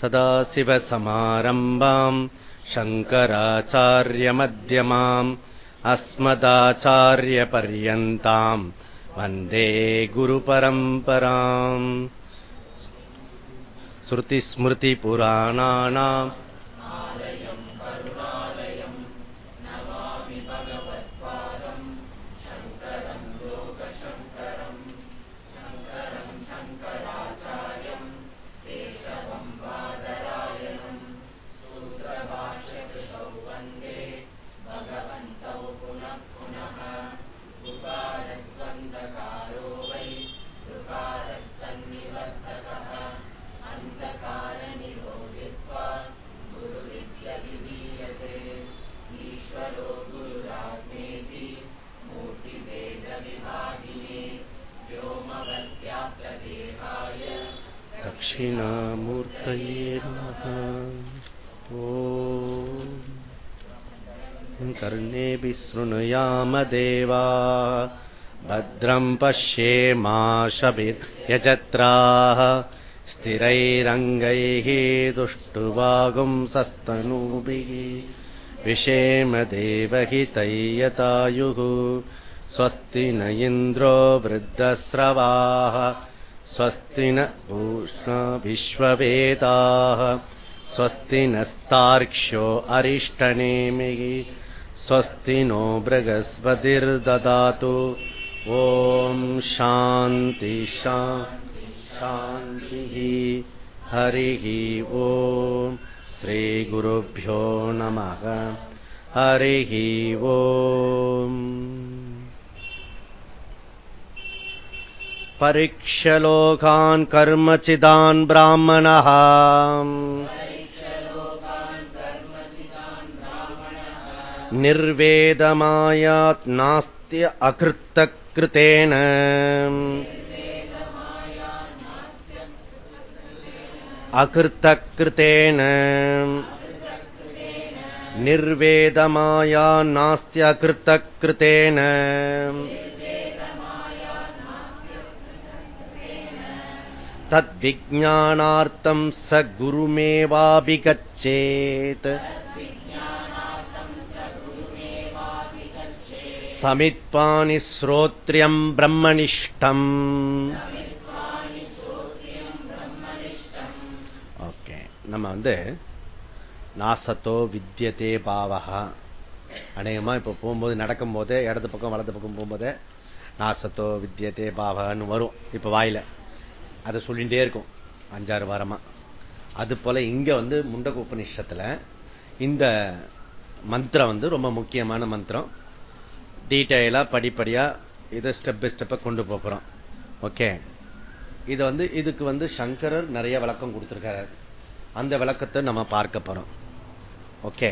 सदाशिवसमारम्भाम् शङ्कराचार्यमध्यमाम् अस्मदाचार्यपर्यन्ताम् वन्दे गुरुपरम्पराम्। श्रुतिस्मृतिपुराणानाम् ॐ कर्णेऽपि शृणुयामदेवा भद्रम् पश्येमाशभिर्यजत्राः स्थिरैरङ्गैः दुष्टुवागुंसस्तनूभिः विषेमदेवहितैयतायुः स्वस्ति न इन्द्रो वृद्धस्रवाः। स्वस्ति न भूष्णा विश्ववेदाः। स्वस्ति नस्तार्क्ष्यो अरिष्टनेमिः स्वस्ति नो बृहस्पतिर्ददातु। ॐ शान्ति शान्तिः। हरिः ॐ श्रीगुरुभ्यो नमः। हरिः ॐ। परीक्षलोकान् कर्मचिदान् ब्राह्मणः निर्वेदमायात् नास्त्य अकृतकृतेन अकृतकृतेन निर्वेदमाया नास्त्यकृतकृतेन तद्विज्ञानार्थम् स गुरुमेवाभिगच्छेत् समित्पानि श्रोत्रियम् ब्रह्मनिष्ठम् ஓகே நம்ம வந்து நாசத்தோ வித்தியதே பாவகா அநேகமா இப்ப போகும்போது நடக்கும் போதே இடது பக்கம் வலது பக்கம் போகும்போதே நாசத்தோ வித்தியதே பாவகான்னு வரும் இப்ப வாயில அதை சொல்லிட்டே இருக்கும் அஞ்சாறு வாரமா அது போல இங்க வந்து முண்டக உபநிஷத்துல இந்த மந்திரம் வந்து ரொம்ப முக்கியமான மந்திரம் டீட்டெயிலா படிப்படியா இதை ஸ்டெப் பை ஸ்டெப்பை கொண்டு போகிறோம் ஓகே இது வந்து இதுக்கு வந்து சங்கரர் நிறைய விளக்கம் கொடுத்துருக்காரு. அந்த விளக்கத்தை நம்ம பார்க்க போறோம். ஓகே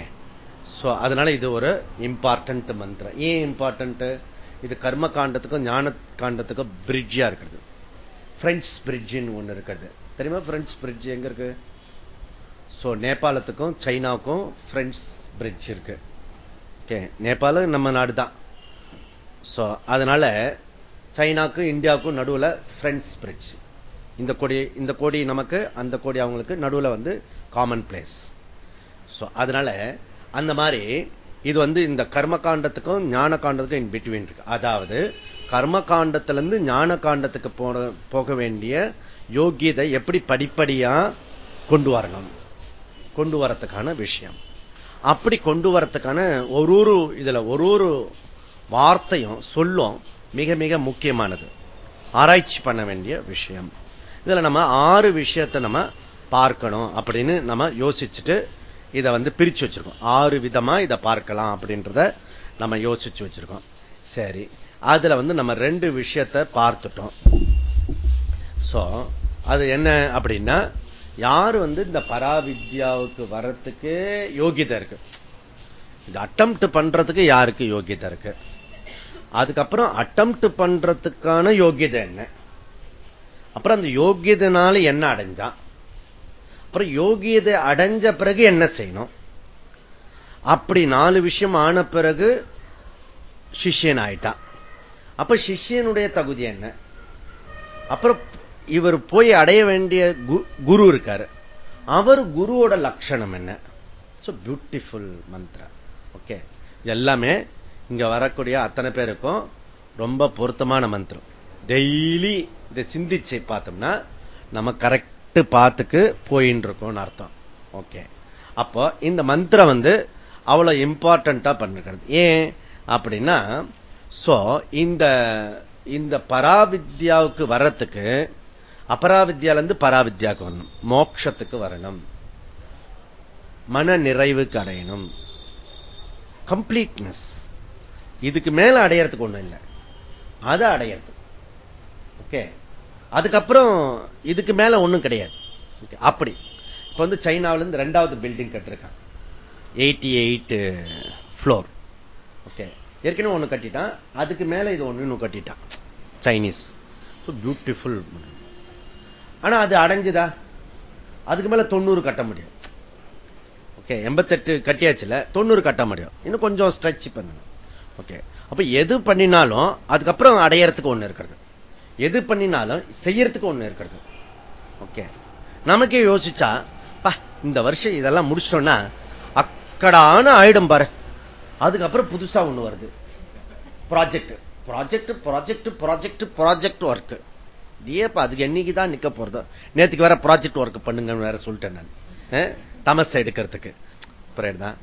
சோ அதனால இது ஒரு இம்பார்ட்டன்ட் மந்திரம். ஏன் இம்பார்ட்டன்ட் இது கர்ம காண்டத்துக்கும் ஞான காண்டத்துக்கும் பிரிட்ஜா இருக்கிறது. பிரெஞ்ச் பிரிட்ஜின்னு ஒண்ணு இருக்கிறது. தெரியுமா பிரெஞ்ச் பிரிட்ஜ் எங்க இருக்கு? சோ நேபாளத்துக்கும் சைனாவுக்கும் பிரெஞ்ச் பிரிட்ஜ் இருக்கு. ஓகே நேபாளம் நம்ம நாடு தான் சோ அதனால சைனாக்கும் இந்தியாவுக்கும் நடுவுல ஃப்ரெண்ட்ஸ் பிரிட்ஜ் இந்த கொடி இந்த கோடி நமக்கு அந்த கோடி அவங்களுக்கு நடுவுல வந்து காமன் பிளேஸ் ஸோ அதனால அந்த மாதிரி இது வந்து இந்த கர்ம காண்டத்துக்கும் ஞான காண்டத்துக்கும் இன் பிட்வீன் இருக்கு. அதாவது கர்ம காண்டத்திலிருந்து ஞான காண்டத்துக்கு போக வேண்டிய யோகியதை எப்படி படிப்படியா கொண்டு வரணும்? கொண்டு வரத்துக்கான விஷயம். அப்படி கொண்டு வரத்துக்கான ஒரு ஒரு இதுல ஒரு ஒரு வார்த்தையும் சொல்லும் மிக மிக முக்கியமானது. ஆராய்ச்சி பண்ண வேண்டிய விஷயம். இதுல நம்ம ஆறு விஷயத்தை நம்ம பார்க்கணும் அப்படின்னு நம்ம யோசிச்சுட்டு இதை வந்து பிரிச்சு வச்சிருக்கோம். ஆறு விதமா இதை பார்க்கலாம் அப்படின்றத நம்ம யோசிச்சு வச்சிருக்கோம். சரி அதுல வந்து நம்ம ரெண்டு விஷயத்தை பார்த்துட்டோம். சோ அது என்ன அப்படின்னா யாரு வந்து இந்த பராவித்யாவுக்கு வர்றதுக்கு யோகியதை இருக்கு? இந்த அட்டம் பண்றதுக்கு யாருக்கு யோகியதை இருக்கு? அதுக்கப்புறம் அட்டம் பண்றதுக்கான யோகியதை என்ன? அப்புறம் அந்த யோகியதனால என்ன அடைஞ்சான் அப்புறம் யோகியதை அடைஞ்ச பிறகு என்ன செய்யணும்? அப்படி நாலு விஷயம் ஆன பிறகு சிஷ்யன் ஆயிட்டான் அப்ப சிஷ்யனுடைய தகுதி என்ன? அப்புறம் இவர் போய் அடைய வேண்டிய குரு இருக்காரு. அவர் குருவோட லட்சணம் என்ன? பியூட்டிஃபுல் மந்திர ஓகே எல்லாமே இங்க வரக்கூடிய அத்தனை பேருக்கும் ரொம்ப பொருத்தமான மந்திரம். டெய்லி இதை சிந்திச்சு பார்த்தோம்னா நம்ம கரெக்ட் பாத்துக்கு போயின்னு இருக்கோம்னு அர்த்தம். ஓகே. அப்போ இந்த மந்திரம் வந்து அவ்வளவு இம்பார்ட்டண்டா பண்ணிருக்கிறது. ஏன் அப்படின்னா சோ இந்த இந்த பராவித்யாவுக்கு வர்றதுக்கு அபராவித்யால இருந்து பராவித்யாவுக்கு வரணும். மோட்சத்துக்கு வரணும். மன நிறைவுக்கு அடையணும். கம்ப்ளீட்னஸ் இதுக்கு மேல அடையறதுக்கு ஒண்ணும் இல்லை. அதை அடையிறது. ஓகே அதுக்கப்புறம் இதுக்கு மேல ஒண்ணும் கிடையாது. அப்படி. இப்ப வந்து சைனாவில இருந்து ரெண்டாவது பில்டிங் கட்டிருக்கான் எயிட்டி எயிட் ஃப்ளோர் ஓகே ஏற்கனவே ஒண்ணு கட்டிட்டான். அதுக்கு மேல இது ஒண்ணு இன்னும் கட்டிட்டான். சைனீஸ் பியூட்டிஃபுல் ஆனா அது அடைஞ்சுதா? அதுக்கு மேல தொண்ணூறு கட்ட முடியும். ஓகே எண்பத்தெட்டு கட்டியாச்சுல தொண்ணூறு கட்ட முடியும். இன்னும் கொஞ்சம் ஸ்ட்ரெச் பண்ணணும். ஓகே அப்ப எது பண்ணினாலும் அதுக்கப்புறம் அடையறதுக்கு ஒண்ணு இருக்கிறது. எது பண்ணினாலும் செய்யறதுக்கு ஒண்ணு இருக்கிறது. ஓகே நமக்கே யோசிச்சா இந்த வருஷம் இதெல்லாம் முடிச்சிட்டோம்னா அக்கடான ஆயிடும் பாரு. அதுக்கப்புறம் புதுசா ஒண்ணு வருது. Project project project project project work ஏப்பா அதுக்கு என்னைக்கு தான் நிக்க போறது? நேற்றுக்கு வேற ப்ராஜெக்ட் ஒர்க் பண்ணுங்கன்னு வேற சொல்லிட்டேன் நான். தமஸ் எடுக்கிறதுக்கு. புரியுதுதான்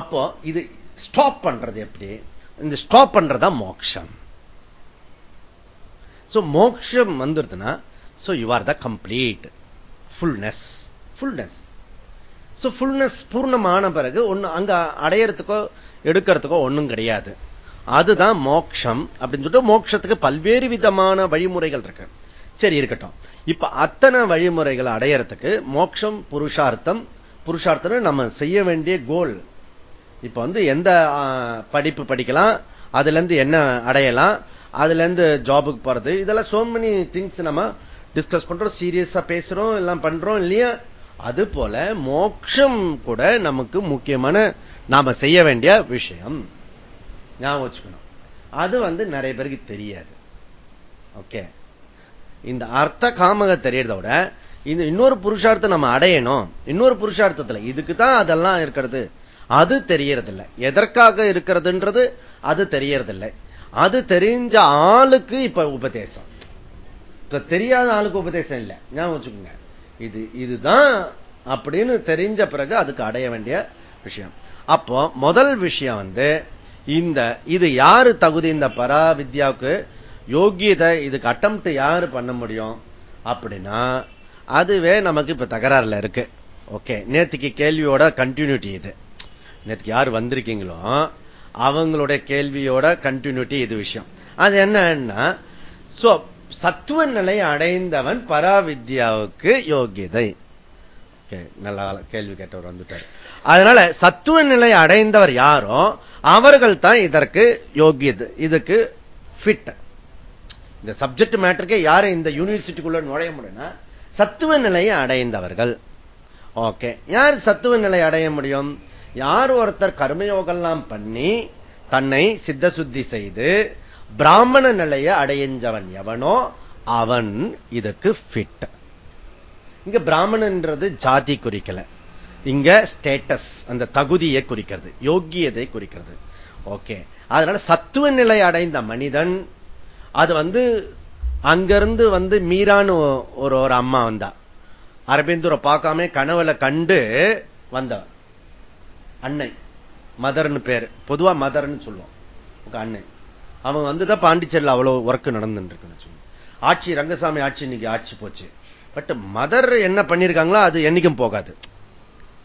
அப்போ இது ஸ்டாப் பண்றது எப்படி? இந்த ஸ்டாப் பண்றதா மோக்ஷம். மோக்ஷம் வந்துருதுன்னா so you are the complete fullness fullness so fullness பூர்ணமான பிறகு ஒண்ணு அங்க அடையறதுக்கோ எடுக்கிறதுக்கோ ஒண்ணும் கிடையாது. அதுதான் மோக்ஷம் அப்படின்னு சொல்லிட்டு மோட்சத்துக்கு பல்வேறு விதமான வழிமுறைகள் இருக்கு. சரி இருக்கட்டும். இப்ப அத்தனை வழிமுறைகளை அடையறதுக்கு மோட்சம் புருஷார்த்தம் புருஷார்த்தம் நம்ம செய்ய வேண்டிய கோல் இப்ப வந்து எந்த படிப்பு படிக்கலாம் அதுல இருந்து என்ன அடையலாம் அதுல இருந்து ஜாபுக்கு போறது இதெல்லாம் சோ மெனி திங்ஸ் நம்ம டிஸ்கஸ் பண்றோம் சீரியஸா பேசுறோம் எல்லாம் பண்றோம் இல்லையா? அது போல மோட்சம் கூட நமக்கு முக்கியமான நாம செய்ய வேண்டிய விஷயம். ஞாபகம் வச்சுக்கணும். அது வந்து நிறைய பேருக்கு தெரியாது. ஓகே இந்த அர்த்த காமக தெரியறத விட இந்த இன்னொரு புருஷார்த்தம் நம்ம அடையணும். இன்னொரு புருஷார்த்தத்துல இதுக்கு தான் அதெல்லாம் இருக்கிறது. அது தெரியறதில்லை. எதற்காக இருக்கிறதுன்றது அது தெரியறதில்லை. அது தெரிஞ்ச ஆளுக்கு இப்ப உபதேசம். இப்ப தெரியாத ஆளுக்கு உபதேசம் இல்லை. ஞாபகம் வச்சுக்கோங்க. இது இதுதான் அப்படின்னு தெரிஞ்ச பிறகு அதுக்கு அடைய வேண்டிய விஷயம். அப்போ முதல் விஷயம் வந்து இந்த இது யாரு தகுதி? இந்த பரா வித்யாவுக்கு யோகியதை இதுக்கு அட்டம் யாரு பண்ண முடியும்? அப்படின்னா அதுவே நமக்கு இப்ப தகராறுல இருக்கு. ஓகே நேத்துக்கு கேள்வியோட கண்டினியூட்டி இது. நேற்றுக்கு யார் வந்திருக்கீங்களோ அவங்களுடைய கேள்வியோட கண்டினியூட்டி இது விஷயம். அது என்னன்னா சத்துவ நிலை அடைந்தவன் பராவித்யாவுக்கு யோகியதை. நல்லா கேள்வி கேட்டவர் வந்துட்டார். அதனால சத்துவ நிலை அடைந்தவர் யாரோ அவர்கள் தான் இதற்கு யோகியது. இதுக்கு ஃபிட் இந்த சப்ஜெக்ட் மேட்டருக்கு யாரும் இந்த யூனிவர்சிட்டிக்குள்ள நுழைய முடியும்னா சத்துவ நிலையை அடைந்தவர்கள். ஓகே யார் சத்துவ நிலை அடைய முடியும்? யார் ஒருத்தர் கர்மயோகெல்லாம் பண்ணி தன்னை சித்த சுத்தி செய்து பிராமண நிலையை அடையஞ்சவன் எவனோ அவன் இதுக்கு ஃபிட் இங்க பிராமணன்றது ஜாதி குறிக்கல. இங்க ஸ்டேட்டஸ் அந்த தகுதியை குறிக்கிறது யோக்கியதை குறிக்கிறது. ஓகே அதனால சத்துவ நிலை அடைந்த மனிதன் அது வந்து அங்கிருந்து வந்து மீரான்னு ஒரு ஒரு அம்மா வந்தா. அரபிந்துரை பார்க்காம கனவுல கண்டு வந்தவன். அன்னை. மதர்னு பேர். பொதுவா மதர்னு சொல்லுவோம். அன்னை. அவங்க வந்துதான் பாண்டிச்சேரியில் அவ்வளவு ஒர்க் நடந்துட்டு ஆட்சி ரங்கசாமி ஆட்சி இன்னைக்கு ஆட்சி போச்சு. பட் மதர் என்ன பண்ணிருக்காங்களோ அது என்னைக்கும் போகாது.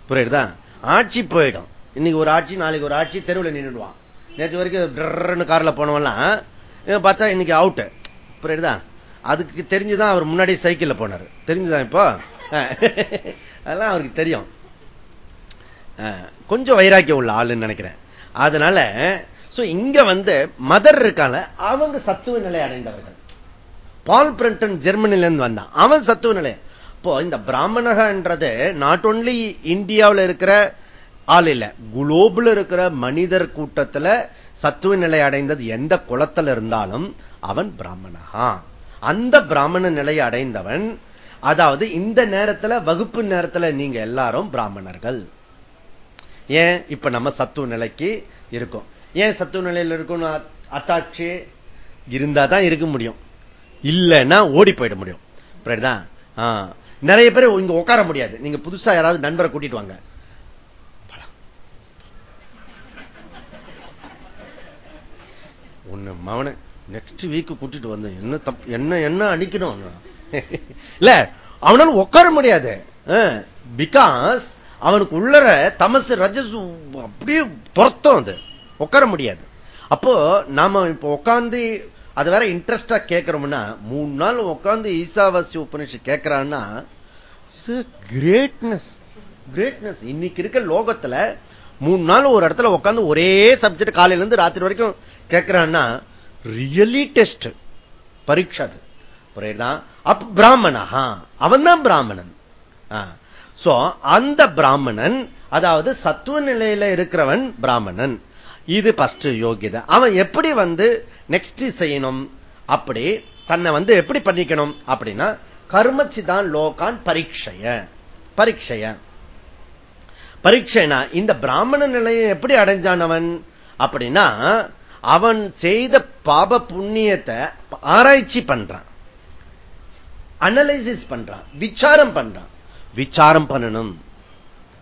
புரியுதா? ஆட்சி போயிடும். இன்னைக்கு ஒரு ஆட்சி நாளைக்கு ஒரு ஆட்சி தெருவில் நின்றுடுவான் நேற்று வரைக்கும் கார்ல போனவெல்லாம் பார்த்தா இன்னைக்கு அவுட்டு புரியுதா? அதுக்கு தெரிஞ்சுதான் அவர் முன்னாடி சைக்கிள்ல போனார். தெரிஞ்சுதான் இப்போ? அதெல்லாம் அவருக்கு தெரியும். கொஞ்சம் வைராக்கியம் உள்ள ஆளுன்னு நினைக்கிறேன். அதனால இங்க வந்து மதர் இருக்கால அவங்க சத்துவ நிலை அடைந்தவர்கள். பால் பிரிண்டன் ஜெர்மனில இருந்து வந்தான். அவன் சத்துவ நிலை. இப்போ இந்த பிராமணகன்றது நாட் ஓன்லி இந்தியாவில் இருக்கிற ஆள் இல்ல குளோபில் இருக்கிற மனிதர் கூட்டத்துல சத்துவ நிலை அடைந்தது எந்த குளத்தில் இருந்தாலும் அவன் பிராமணகா அந்த பிராமண நிலையை அடைந்தவன் அதாவது இந்த நேரத்துல வகுப்பு நேரத்துல நீங்க எல்லாரும் பிராமணர்கள். ஏன் இப்ப நம்ம சத்துவ நிலைக்கு இருக்கும்? ஏன் சத்துவ நிலையில் இருக்கும் அத்தாட்சி இருந்தா தான் இருக்க முடியும். இல்லைன்னா ஓடி போயிட முடியும். நிறைய பேர் இங்க உட்கார முடியாது. நீங்க புதுசா யாராவது நண்பரை கூட்டிட்டு வாங்க. ஒண்ணு மவன நெக்ஸ்ட் வீக் கூட்டிட்டு வந்து என்ன தப்பு என்ன என்ன அடிக்கணும்? இல்ல அவனால உட்கார முடியாது. பிகாஸ் அவனுக்கு உள்ளற தமசு ரஜசு அப்படியே துரத்தம் அது. உட்கார முடியாது. அப்போ நாம இப்ப உட்காந்து அது வேற இன்ட்ரெஸ்டா கேட்கிறோம்னா மூணு நாள் உட்காந்து ஈசாவாசி உபனிஷம் கேட்கிறான்னா கிரேட்னஸ் கிரேட்னஸ் இன்னைக்கு இருக்க லோகத்துல மூணு நாள் ஒரு இடத்துல உட்காந்து ஒரே சப்ஜெக்ட் காலையில இருந்து ராத்திரி வரைக்கும் கேட்கிறான்னா ரியலி டெஸ்ட் பரீட்சா அது. புரியுதான் அப் பிராமணா. அவன் தான் பிராமணன். சோ அந்த பிராமணன் அதாவது சத்துவ நிலையில இருக்கிறவன் பிராமணன். இது பஸ்ட் யோகிதை. அவன் எப்படி வந்து நெக்ஸ்ட் செய்யணும்? அப்படி தன்னை வந்து எப்படி பண்ணிக்கணும்? அப்படின்னா கர்மச்சிதான் லோகான் பரீட்சைய. பரீட்சைய. பரீட்சைனா இந்த பிராமண நிலையை எப்படி அடைஞ்சானவன்? அப்படின்னா அவன் செய்த பாப புண்ணியத்தை ஆராய்ச்சி பண்றான். அனலைசிஸ் பண்றான். விசாரம் பண்றான். விசாரம் பண்ணணும்.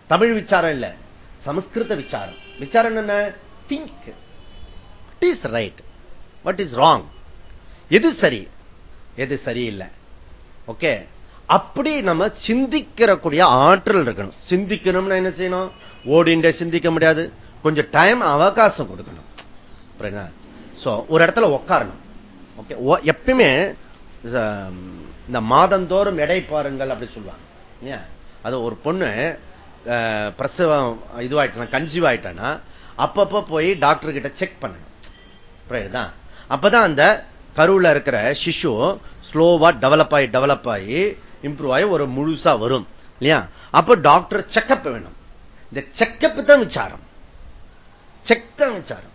தமிழ் விசாரம் இல்ல சமஸ்கிருத விசாரம். விசாரம் என்ன? Think what is right what is wrong எது சரி? எது சரியில்லை? ஓகே அப்படி நம்ம சிந்திக்கிறக்கூடிய ஆற்றல் இருக்கணும். சிந்திக்கணும்னா என்ன செய்யணும்? ஓடிண்டே சிந்திக்க முடியாது. கொஞ்சம் டைம் அவகாசம் கொடுக்கணும். ஒரு இடத்துல உட்காரணும் ஓகே எப்பயுமே இந்த மாதந்தோறும் எடை பாருங்கள் அப்படி சொல்லுவாங்க. அது ஒரு பொண்ணு பிரசவம் இதுவாயிடுச்சுன்னா கன்சீவ் ஆயிட்டானா அப்பப்ப போய் டாக்டர் கிட்ட செக் பண்ணணும். அப்பதான் அந்த கருவுல இருக்கிற சிசு ஸ்லோவா டெவலப் ஆகி டெவலப் ஆகி இம்ப்ரூவ் ஆகி ஒரு முழுசா வரும். இல்லையா? அப்ப டாக்டர் செக்கப் வேணும். இந்த செக்கப் தான் விசாரம். செக் தான் விசாரம்.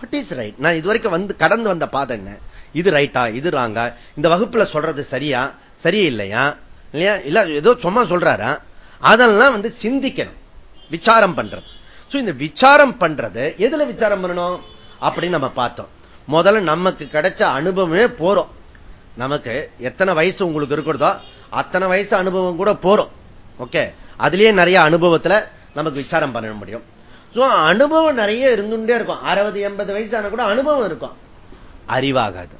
வாட் இஸ் ரைட் நான் இதுவரைக்கும் வந்து கடந்து வந்த பாதை என்ன? இது ரைட்டா இது ராங்கா இந்த வகுப்புல சொல்றது சரியா? சரியில்லையா? இல்லையா? இல்ல ஏதோ சும்மா சொல்றாரா? அதெல்லாம் வந்து சிந்திக்கணும். விசாரம் பண்றது. இந்த விசாரம் பண்றது எதுல விசாரம் பண்ணணும்? அப்படின்னு நம்ம பார்த்தோம். முதல்ல நமக்கு கிடைச்ச அனுபவமே போறோம். நமக்கு எத்தனை வயசு உங்களுக்கு இருக்கிறதோ அத்தனை வயசு அனுபவம் கூட போறோம். ஓகே அதுலயே நிறைய அனுபவத்துல நமக்கு விசாரம் பண்ண முடியும். அனுபவம் நிறைய இருந்துட்டே இருக்கும். அறுபது எண்பது வயசான கூட அனுபவம் இருக்கும். அறிவாகாது.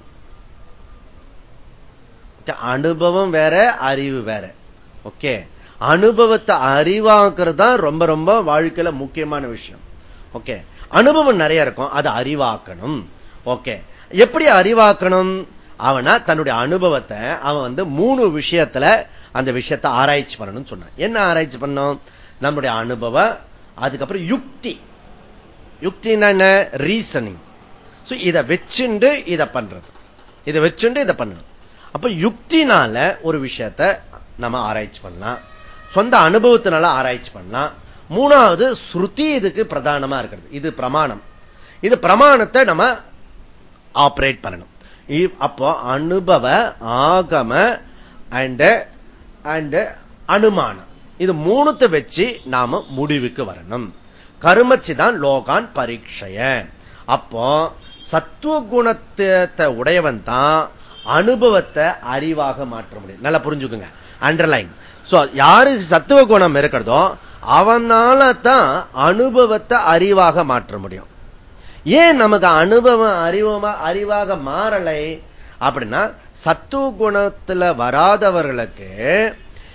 அனுபவம் வேற அறிவு வேற. ஓகே அனுபவத்தை அறிவாக்குறது தான் ரொம்ப ரொம்ப வாழ்க்கையில முக்கியமான விஷயம். ஓகே அனுபவம் நிறைய இருக்கும். அதை அறிவாக்கணும். ஓகே எப்படி அறிவாக்கணும்? அவனா தன்னுடைய அனுபவத்தை அவன் வந்து மூணு விஷயத்துல அந்த விஷயத்தை ஆராய்ச்சி பண்ணணும்னு சொன்னான். என்ன ஆராய்ச்சி பண்ணும்? நம்முடைய அனுபவம் அதுக்கப்புறம் யுக்தி. யுக்தின்னா என்ன? ரீசனிங் இதை வச்சுண்டு இதை பண்றது. இதை வச்சுண்டு இதை பண்ணணும். அப்ப யுக்தினால ஒரு விஷயத்த நம்ம ஆராய்ச்சி பண்ணலாம். சொந்த அனுபவத்தினால ஆராய்ச்சி பண்ணலாம். மூணாவது ஸ்ருதி இதுக்கு பிரதானமா இருக்கிறது. இது பிரமாணம். இது பிரமாணத்தை நம்ம ஆபரேட் பண்ணணும். அப்போ அனுபவ ஆகம அண்ட் அண்ட் அனுமானம். இது மூணுத்தை வச்சு நாம முடிவுக்கு வரணும். கருமச்சிதான் லோகான் பரீட்சைய. அப்போ சத்துவ குணத்தை உடையவன் தான் அனுபவத்தை அறிவாக மாற்ற முடியும். நல்லா புரிஞ்சுக்குங்க. அண்டர்லைன் யாரு சத்துவ குணம் இருக்கிறதோ அவனால தான் அனுபவத்தை அறிவாக மாற்ற முடியும். ஏன் நமக்கு அனுபவம் அறிவமா அறிவாக மாறலை? அப்படின்னா சத்துவ குணத்துல வராதவர்களுக்கு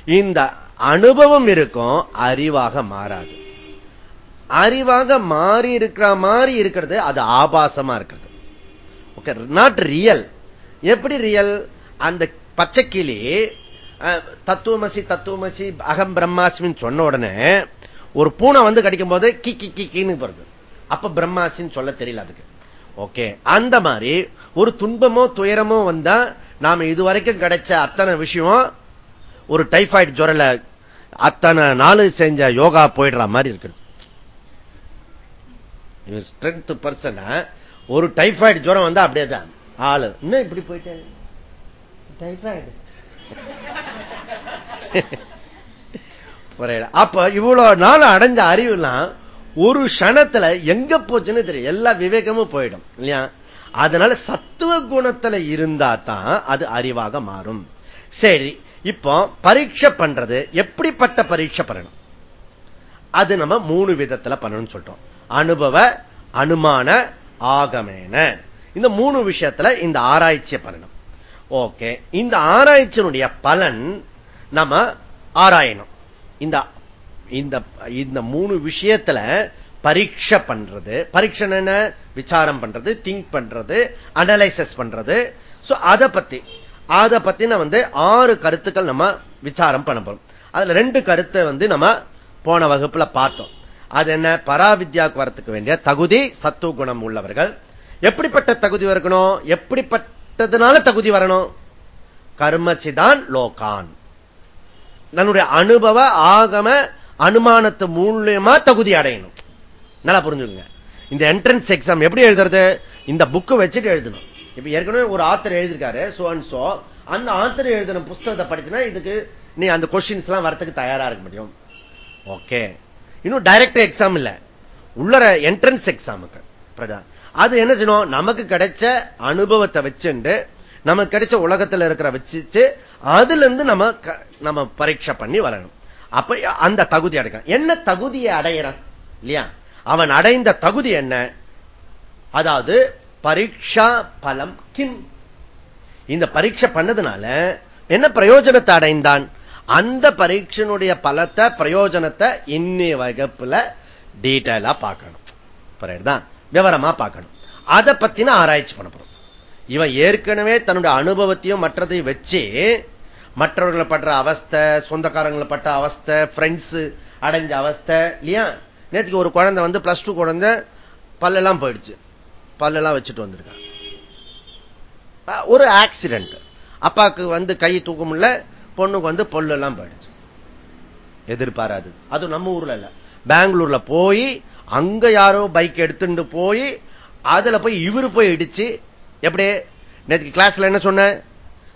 இந்த அனுபவம் இருக்கும் அறிவாக மாறாது. அறிவாக மாறி இருக்கிற மாதிரி இருக்கிறது அது ஆபாசமா இருக்கிறது. ஓகே நாட் ரியல் எப்படி ரியல் அந்த பச்சைக்கிளி தத்துவமசி தத்துவமசி அகம் பிரம்மாஸ்மின்னு சொன்ன உடனே ஒரு பூனை வந்து கடிக்கும் போது கி கி கின்னு போறது அப்ப பிரம்மாசின்னு சொல்ல தெரியல அதுக்கு. ஓகே. அந்த மாதிரி ஒரு துன்பமோ துயரமோ வந்தா நாம இதுவரைக்கும் கிடைச்ச அத்தனை விஷயம் ஒரு டைஃபாய்டு ஜுரல அத்தனை நாள் செஞ்ச யோகா போயிடுற மாதிரி இருக்கிறது ஸ்ட்ரென்த் பர்சன் ஒரு டைஃபாய்டு ஜுரம் வந்தா அப்படியே தான். ஆளு. இன்னும் இப்படி போயிட்டேன் டைபாய்டு அப்ப இவ்வளவு நாள் அடைஞ்ச அறிவுலாம் ஒரு க்ஷணத்துல எங்க போச்சுன்னு தெரியும். எல்லா விவேகமும் போயிடும். இல்லையா? அதனால சத்துவ குணத்துல இருந்தா தான் அது அறிவாக மாறும். சரி இப்போ பரீட்சை பண்றது எப்படிப்பட்ட பரீட்சை பண்ணணும்? அது நம்ம மூணு விதத்துல பண்ணணும்னு சொல்லிட்டோம். அனுபவ அனுமான ஆகமேன. இந்த மூணு விஷயத்துல இந்த ஆராய்ச்சியை பண்ணணும். ஓகே. இந்த ஆராய்ச்சியினுடைய பலன் நம்ம ஆராயணும். இந்த இந்த இந்த மூணு விஷயத்துல பரீட்சை பண்றது பரீட்சை என்ன? விசாரம் பண்றது திங்க் பண்றது அனலைசஸ் பண்றது. அதை பத்தி அதை பத்தின வந்து ஆறு கருத்துக்கள் நம்ம விசாரம் பண்ண போறோம். அதுல ரெண்டு கருத்தை வந்து நம்ம போன வகுப்புல பார்த்தோம். அது என்ன? பராவித்யாக்கு வரத்துக்கு வேண்டிய தகுதி சத்துவ குணம் உள்ளவர்கள். எப்படிப்பட்ட தகுதி இருக்கணும் எப்படிப்பட்டதுனால தகுதி வரணும்? கர்மச்சிதான் லோகான். தன்னுடைய அனுபவ ஆகம அனுமானத்து மூலியமா தகுதி அடையணும். நல்லா புரிஞ்சுக்கங்க. இந்த என்ட்ரன்ஸ் எக்ஸாம் எப்படி எழுதுறது? இந்த புக்கு வச்சுட்டு எழுதணும். இப்ப ஏற்கனவே ஒரு ஆத்தர் எழுதிருக்காரு சோ அண்ட் சோ அந்த ஆத்தர் எழுதின புஸ்தகத்தை படிச்சுனா இதுக்கு நீ அந்த கொஸ்டின்ஸ் எல்லாம் வரத்துக்கு தயாரா இருக்க முடியும். ஓகே இன்னும் டைரக்ட் எக்ஸாம் இல்ல. உள்ளர என்ட்ரன்ஸ் எக்ஸாமுக்கு அது என்ன செய்யணும்? நமக்கு கிடைச்ச அனுபவத்தை வச்சுண்டு நமக்கு கிடைச்ச உலகத்தில் இருக்கிற வச்சு அதுல இருந்து நம்ம நம்ம பரீட்சை பண்ணி வரணும். அப்ப அந்த தகுதி அடைக்கணும். என்ன தகுதியை அடையிறான்? இல்லையா? அவன் அடைந்த தகுதி என்ன? அதாவது பரீட்சா பலம் கிம். இந்த பரீட்சை பண்ணதுனால என்ன பிரயோஜனத்தை அடைந்தான்? அந்த பரீட்சனுடைய பலத்தை பிரயோஜனத்தை இன்னைய வகுப்புல டீட்டெயிலா பார்க்கணும். விவரமா பார்க்கணும். அதை பத்தின ஆராய்ச்சி பண்ண இவன் ஏற்கனவே தன்னுடைய அனுபவத்தையும் மற்றதையும் வச்சு மற்றவர்களை படுற அவஸ்தை சொந்தக்காரங்களை பட்ட அவஸ்தை ஃப்ரெண்ட்ஸ் அடைஞ்ச அவஸ்தை இல்லையா? நேற்றுக்கு ஒரு குழந்தை வந்து பிளஸ் டூ குழந்தை பல்லெல்லாம் போயிடுச்சு. பல்லெல்லாம் வச்சுட்டு வந்திருக்கான். ஒரு ஆக்சிடென்ட் அப்பாவுக்கு வந்து கை தூக்க முடியல பொண்ணுக்கு வந்து பொல்லெல்லாம் போயிடுச்சு. எதிர்பாராது அது நம்ம ஊர்ல இல்ல. பெங்களூர்ல போய் அங்க யாரோ பைக் எடுத்துட்டு போய் அதுல போய் இவரு போய் இடிச்சு எப்படி நேற்று கிளாஸ்ல என்ன சொன்ன?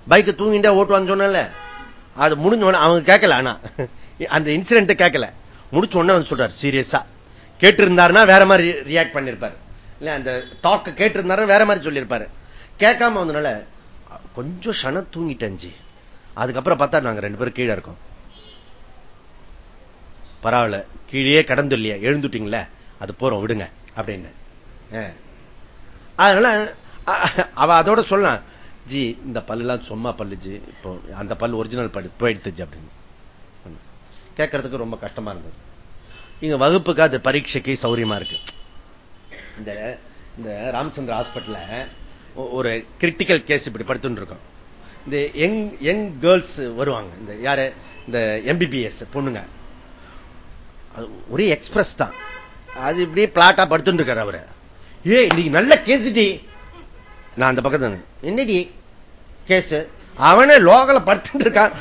பைக் தூங்கிட்டே ஓட்டுவான்னு சொன்ன அது முடிஞ்ச அவங்க கேட்கல ஆனா. அந்த இன்சிடென்ட் கேட்கல. முடிச்ச உடனே வந்து சொல்றாரு சீரியஸா கேட்டிருந்தாருன்னா வேற மாதிரி ரியாக்ட் பண்ணிருப்பாரு. இல்ல அந்த டாக் கேட்டிருந்தாரு வேற மாதிரி சொல்லியிருப்பாரு கேட்காம வந்தனால கொஞ்சம் ஷன தூங்கிட்டேன் அதுக்கப்புறம் பார்த்தா நாங்க ரெண்டு பேரும் கீழே இருக்கோம். பரவாயில்ல கீழே கடந்து இல்லையா? எழுந்துட்டீங்களே? அது போறோம் விடுங்க அப்படின்னு. அதனால அவ அதோட சொல்லலாம் ஜி இந்த பல்லுலாம் சும்மா பல்லுச்சு இப்போ அந்த பல்லு ஒரிஜினல் பல்லு போயிடுத்துச்சு அப்படின்னு. கேட்கறதுக்கு ரொம்ப கஷ்டமா இருந்தது. இங்க வகுப்புக்கு அது பரீட்சைக்கு சௌரியமா இருக்கு. இந்த இந்த ராமச்சந்திர ஹாஸ்பிட்டல்ல ஒரு கிரிட்டிக்கல் கேஸ் இப்படி படுத்துட்டு இருக்கோம். இந்த யங் யங் கேர்ள்ஸ் வருவாங்க. இந்த யாரு? இந்த எம்பிபிஎஸ் பொண்ணுங்க. ஒரே எக்ஸ்பிரஸ் தான். அது இப்படி பிளாட்டா படுத்துட்டு இருக்காரு அவரு. ஏ இன்னைக்கு நல்ல கேசுடி நான் அந்த பக்கத்து என்னடி கேஸ் அவனே லோகல படுத்துட்டு இருக்கான்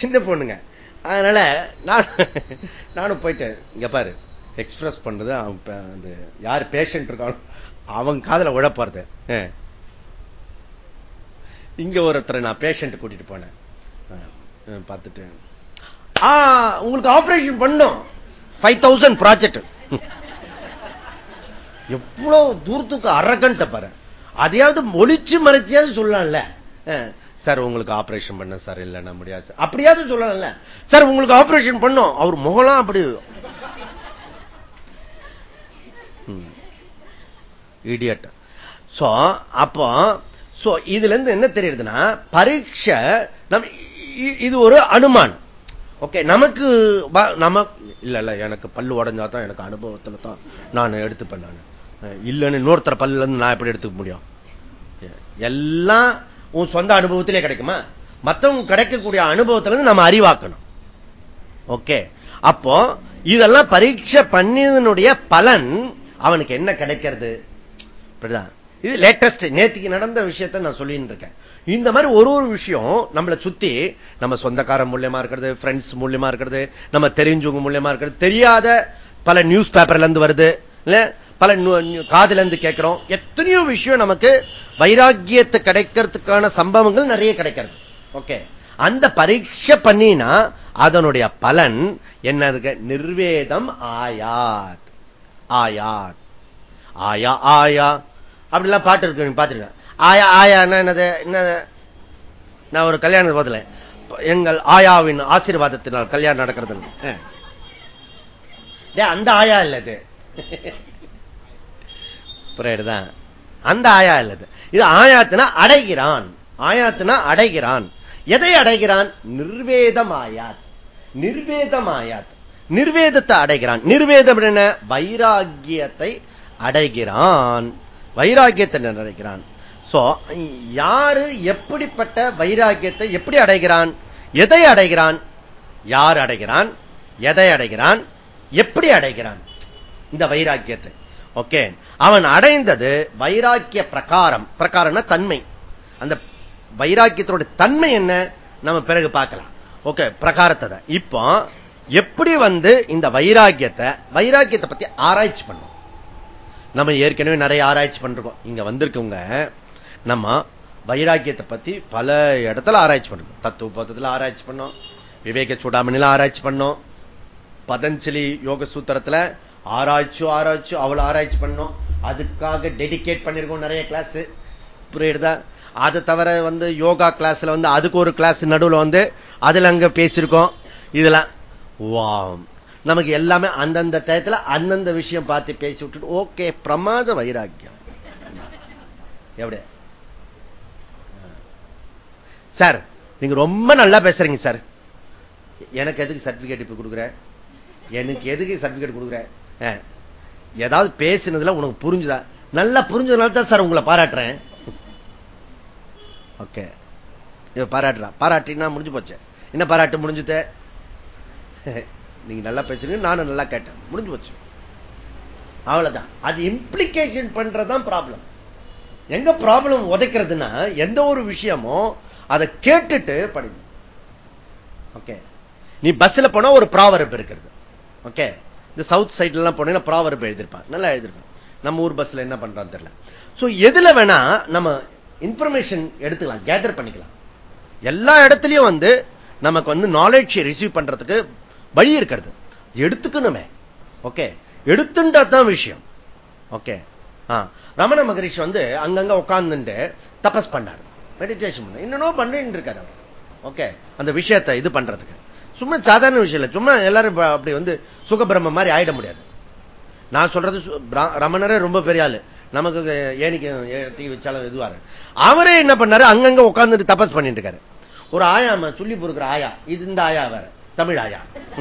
சின்ன பொண்ணுங்க. அதனால நான் நானும் போயிட்டேன். இங்க பாரு. எக்ஸ்பிரஸ் பண்றது அவன் யார் பேஷண்ட் இருக்கானோ அவங்க காதல உழப்பாருது. இங்க ஒருத்தரை நான் பேஷண்ட் கூட்டிட்டு போனேன். பார்த்துட்டு உங்களுக்கு ஆபரேஷன் பண்ணும். ஃபைவ் தௌசண்ட் ப்ராஜெக்ட் எவ்வளவு தூரத்துக்கு அரகண்ட பாரு. அதையாவது மொழிச்சு மறைச்சியாவது சொல்லலாம்ல. சார் உங்களுக்கு ஆபரேஷன் பண்ண சார் இல்லைன்னா முடியாது அப்படியாவது சொல்லலாம்ல. சார் உங்களுக்கு ஆபரேஷன் பண்ணும். அவர் முகலாம் அப்படி. இடியட் சோ அப்போ சோ இதுல இருந்து என்ன தெரியுதுன்னா பரீட்சை நம் இது ஒரு அனுமான். ஓகே நமக்கு நம இல்ல இல்ல எனக்கு பல்லு உடஞ்சா தான் எனக்கு அனுபவத்துல தான் நான் எடுத்துப்பேன் நான். இல்லைன்னு இன்னொருத்தர பல்லுல இருந்து நான் எப்படி எடுத்துக்க முடியும்? எல்லாம் உன் சொந்த அனுபவத்திலே கிடைக்குமா? மத்தவங்க கிடைக்கக்கூடிய அனுபவத்துல இருந்து நம்ம அறிவாக்கணும். ஓகே அப்போ இதெல்லாம் பரீட்சை பண்ணியதனுடைய பலன் அவனுக்கு என்ன கிடைக்கிறது? இது லேட்டஸ்ட் நேற்றுக்கு நடந்த விஷயத்த நான் சொல்லிட்டு இருக்கேன். இந்த மாதிரி ஒரு ஒரு விஷயம் நம்மளை சுத்தி நம்ம சொந்தக்காரன் மூலியமா இருக்கிறது ஃப்ரெண்ட்ஸ் மூலியமா இருக்கிறது நம்ம தெரிஞ்சவங்க மூலியமா இருக்கிறது தெரியாத பல நியூஸ் பேப்பர்ல இருந்து வருது இல்ல? பல காதுல இருந்து கேட்கிறோம். எத்தனையோ விஷயம் நமக்கு வைராக்கியத்தை கிடைக்கிறதுக்கான சம்பவங்கள் நிறைய கிடைக்கிறது. ஓகே அந்த பரீட்சை பண்ணினா அதனுடைய பலன் என்னதுக்கு நிர்வேதம் ஆயாத். ஆயாத். ஆயா ஆயா. அப்படிலாம் பாட்டு இருக்கு பாத்துருக்கேன் ஆயா ஆயா என்னது என்ன நான் ஒரு கல்யாணம் போதில் எங்கள் ஆயாவின் ஆசீர்வாதத்தினால் கல்யாணம் நடக்கிறது அந்த ஆயா இல்லது புரியுதுதான் அந்த ஆயா இல்லது இது. ஆயாத்தினா அடைகிறான். ஆயாத்தினா அடைகிறான். எதை அடைகிறான்? நிர்வேதம் ஆயாத். நிர்வேதம் ஆயாத். நிர்வேதத்தை அடைகிறான். நிர்வேதம் என்ன? வைராகியத்தை அடைகிறான். வைராகியத்தை அடைகிறான்? சோ யாரு எப்படிப்பட்ட வைராக்கியத்தை எப்படி அடைகிறான்? எதை அடைகிறான்? யார் அடைகிறான்? எதை அடைகிறான்? எப்படி அடைகிறான்? இந்த வைராக்கியத்தை. ஓகே. அவன் அடைந்தது வைராக்கிய பிரகாரம். பிரகாரம்னா தன்மை. அந்த வைராக்கியத்தோட தன்மை என்ன? நம்ம பிறகு பார்க்கலாம். ஓகே பிரகாரத்தை இப்போ எப்படி வந்து இந்த வைராக்கியத்தை வைராக்கியத்தை பத்தி ஆராய்ச்சி பண்ணும்? நம்ம ஏற்கனவே நிறைய ஆராய்ச்சி பண்றோம் இங்க வந்திருக்கவங்க நம்ம வைராக்கியத்தை பத்தி பல இடத்துல ஆராய்ச்சி பண்ணணும். தத்துவ பதத்துல ஆராய்ச்சி பண்ணோம். விவேக சூடாமணில ஆராய்ச்சி பண்ணோம். பதஞ்சலி யோக சூத்திரத்துல ஆராய்ச்சியும் ஆராய்ச்சியும் அவ்வளவு ஆராய்ச்சி பண்ணோம். அதுக்காக டெடிகேட் பண்ணிருக்கோம் நிறைய கிளாஸ் புரியுதா? அதை தவிர வந்து யோகா கிளாஸ்ல வந்து அதுக்கு ஒரு கிளாஸ் நடுவில் வந்து அதுல அங்க பேசியிருக்கோம். இதெல்லாம் நமக்கு எல்லாமே அந்தந்த டயத்துல அந்தந்த விஷயம் பார்த்து பேசி விட்டுட்டு ஓகே பிரமாத வைராக்கியம். எப்படி? சார் நீங்க ரொம்ப நல்லா பேசுறீங்க சார். எனக்கு எதுக்கு சர்டிபிகேட் இப்ப கொடுக்குற? எனக்கு எதுக்கு சர்டிபிகேட் கொடுக்குற? ஏதாவது பேசினதுல உனக்கு புரிஞ்சுதா? நல்லா புரிஞ்சதுனால தான் சார் உங்களை பாராட்டுறேன். ஓகே. பாராட்டுறா. பாராட்டினா முடிஞ்சு போச்சு. என்ன பாராட்டு முடிஞ்சுத? நீங்க நல்லா பேசுறீங்க நானும் நல்லா கேட்டேன். முடிஞ்சு போச்சு. அவ்வளவுதான். அது இம்ப்ளிகேஷன் பண்றதுதான் ப்ராப்ளம் எங்க ப்ராப்ளம் உதைக்கிறதுனா எந்த ஒரு விஷயமும் அதை கேட்டுட்டு படிங்க ஓகே நீ பஸ்ல போனா ஒரு ப்ராவரப் இருக்கிறது. ஓகே இந்த சவுத் சைட்ல எல்லாம் போனீங்கன்னா ப்ராவரப் எழுதிருப்பான் நல்லா எழுதிருப்பான் நம்ம ஊர் பஸ்ல என்ன பண்றான்னு தெரியல. சோ எதுல வேணா நம்ம இன்ஃபர்மேஷன் எடுத்துக்கலாம் கேதர் பண்ணிக்கலாம். எல்லா இடத்துலயும் வந்து நமக்கு வந்து நாலேஜ் ரிசீவ் பண்றதுக்கு வழி இருக்கிறது. எடுத்துக்கணுமே. ஓகே எடுத்துட்டாதான் விஷயம். ஓகே ரமண மகரிஷி வந்து அங்கங்க உட்கார்ந்துட்டு தபஸ் பண்ணாரு. மெடிடேஷன் பண்ண. இன்னும் பண்ணிட்டு இருக்காரு ஓகே அந்த விஷயத்தை இது பண்றதுக்கு. சும்மா சாதாரண விஷயம் இல்லை. சும்மா எல்லாரும் அப்படி வந்து சுகபிரம மாதிரி ஆயிட முடியாது. நான் சொல்றது ரமணரே ரொம்ப பெரிய ஆளு. நமக்கு ஏனிக்கு டீ வச்சாலும் இதுவாரு அவரே என்ன பண்ணாரு? அங்கங்க உட்கார்ந்துட்டு தபஸ் பண்ணிட்டு இருக்காரு. ஒரு ஆயா சொல்லி பொறுக்கிற ஆயா. இது இந்த ஆயா வேற. தமிழ் ஆயா.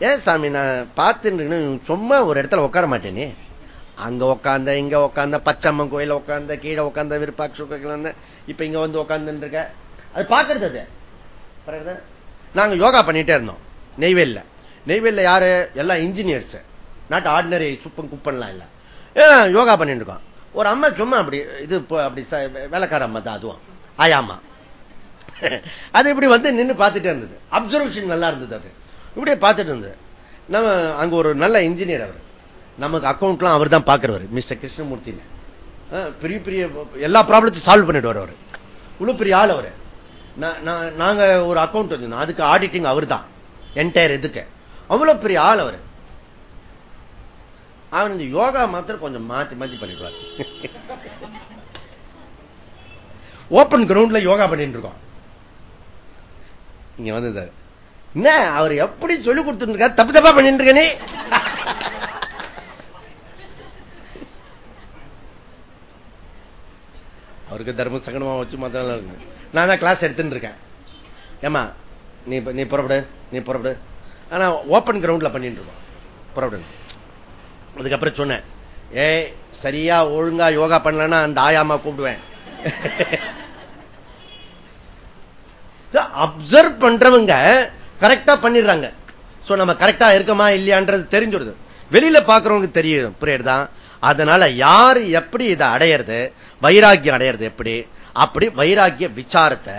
ஏன் சாமி நான் பார்த்துட்டு சும்மா ஒரு இடத்துல உட்கார மாட்டேனே. அங்க உக்காந்த இங்க உக்காந்த பச்சம்மன் கோயில உட்காந்த கீழே உட்காந்த விருப்பாட்சி இப்ப இங்க வந்து உட்காந்து இருக்க அது பாக்குறது அது. நாங்க யோகா பண்ணிட்டே இருந்தோம். நெய்வேல்ல. நெய்வேல்ல யாரு? எல்லாம் இன்ஜினியர்ஸ் நாட் ஆர்டினரி சுப்பன் குப்பன்லாம் இல்ல. யோகா பண்ணிட்டு இருக்கோம். ஒரு அம்மா சும்மா அப்படி இது அப்படி வேலைக்கார அம்மா தான் அதுவும். ஆயாமா அது இப்படி வந்து நின்று பார்த்துட்டே இருந்தது. அப்சர்வேஷன் நல்லா இருந்தது அது. இப்படியே பார்த்துட்டு இருந்தது. நம்ம அங்க ஒரு நல்ல இன்ஜினியர் அவர். நமக்கு அக்கௌண்ட்லாம் அவர் தான் பாக்குறவர் மிஸ்டர் கிருஷ்ணமூர்த்தி பெரிய பெரிய எல்லா ப்ராப்ளத்தையும் சால்வ் பண்ணிட்டு அவர். இவ்வளவு பெரிய ஆள் அவர். நாங்க ஒரு அக்கௌண்ட் வச்சிருந்தோம். அதுக்கு ஆடிட்டிங் அவர் தான் என்டையர் இதுக்கு. அவ்வளவு பெரிய ஆள் அவர். அவர் இந்த யோகா மாத்திரம் கொஞ்சம் மாத்தி மாத்தி பண்ணிடுவார். ஓப்பன் கிரவுண்ட்ல யோகா பண்ணிட்டு இருக்கோம். இங்க வந்து என்ன அவர் எப்படி சொல்லி கொடுத்துருக்காரு தப்பு தப்பா பண்ணிட்டு இருக்கேனே அவருக்கு தர்ம சங்கடமா வச்சு மத்த நான் தான் கிளாஸ் எடுத்துட்டு இருக்கேன். ஏமா நீ நீ புறப்படு நீ புறப்படு. ஆனா ஓப்பன் கிரவுண்ட்ல பண்ணிட்டு இருக்கோம். புறப்படு. அதுக்கப்புறம் சொன்னேன் ஏ சரியா ஒழுங்கா யோகா பண்ணலன்னா அந்த ஆயாமா கூப்பிடுவேன். அப்சர்வ் பண்றவங்க கரெக்டா பண்ணிடுறாங்க. நம்ம கரெக்டா இருக்கமா இல்லையான்றது தெரிஞ்சுடுது. வெளியில பாக்குறவங்க தெரியும். புரியுதுதான் அதனால யாரு எப்படி இதை அடையிறது வைராக்கியம் அடையிறது எப்படி? அப்படி வைராக்கிய விசாரத்தை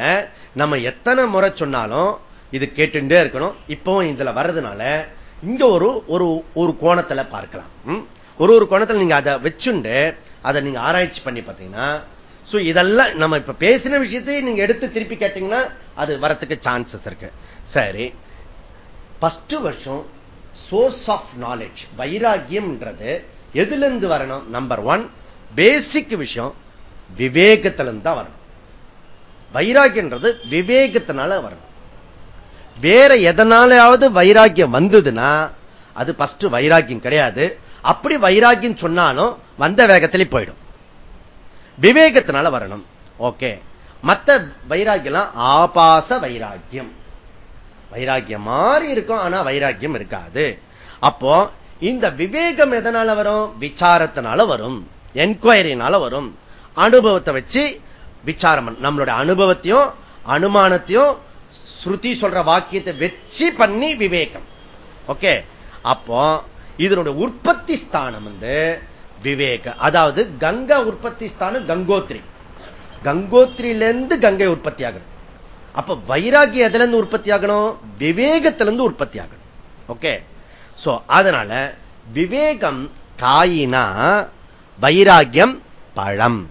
நம்ம எத்தனை முறை சொன்னாலும் இது கேட்டுட்டே இருக்கணும். இப்பவும் இதுல வர்றதுனால இங்க ஒரு ஒரு ஒரு கோணத்துல பார்க்கலாம். ஒரு ஒரு கோணத்துல நீங்க அதை வச்சுண்டு அதை நீங்க ஆராய்ச்சி பண்ணி பார்த்தீங்கன்னா இதெல்லாம் நம்ம இப்ப பேசின விஷயத்தை நீங்க எடுத்து திருப்பி கேட்டீங்கன்னா அது வரத்துக்கு சான்சஸ் இருக்கு. சரி. பஸ்ட் வருஷம் சோர்ஸ் ஆஃப் நாலேஜ் வைராகியம்ன்றது எதுல இருந்து வரணும்? நம்பர் ஒன் பேசிக் விஷயம் விவேகத்திலிருந்து தான் வரணும். வைராக்கியன்றது விவேகத்தினால வரணும். வேற எதனாலாவது வைராக்கியம் வந்ததுன்னா அது பஸ்ட் வைராக்கியம் கிடையாது. அப்படி வைராக்கியம் சொன்னாலும் வந்த வேகத்திலே போயிடும். விவேகத்தினால வரணும். ஓகே மத்த வைராக்கியம் ஆபாச வைராக்கியம். வைராக்கியம் மாறி இருக்கும் ஆனா வைராக்கியம் இருக்காது. அப்போ இந்த விவேகம் எதனால வரும்? விசாரத்தினால வரும். என்கொயரினால வரும். அனுபவத்தை வச்சு விசாரம் நம்மளுடைய அனுபவத்தையும் அனுமானத்தையும் ஸ்ருதி சொல்ற வாக்கியத்தை வச்சு பண்ணி விவேகம். ஓகே? அப்போ இதனுடைய உற்பத்தி ஸ்தானம் வந்து விவேக. அதாவது கங்கா உற்பத்தி ஸ்தானம் கங்கோத்ரி. கங்கோத்ரியிலிருந்து கங்கை உற்பத்தி ஆகிறது அப்ப வைராகி எதுல இருந்து உற்பத்தி ஆகணும்? விவேகத்திலிருந்து உற்பத்தி ஆகணும். ஓகே? சோ அதனால விவேகம் காயினா வைராகியம் பழம்.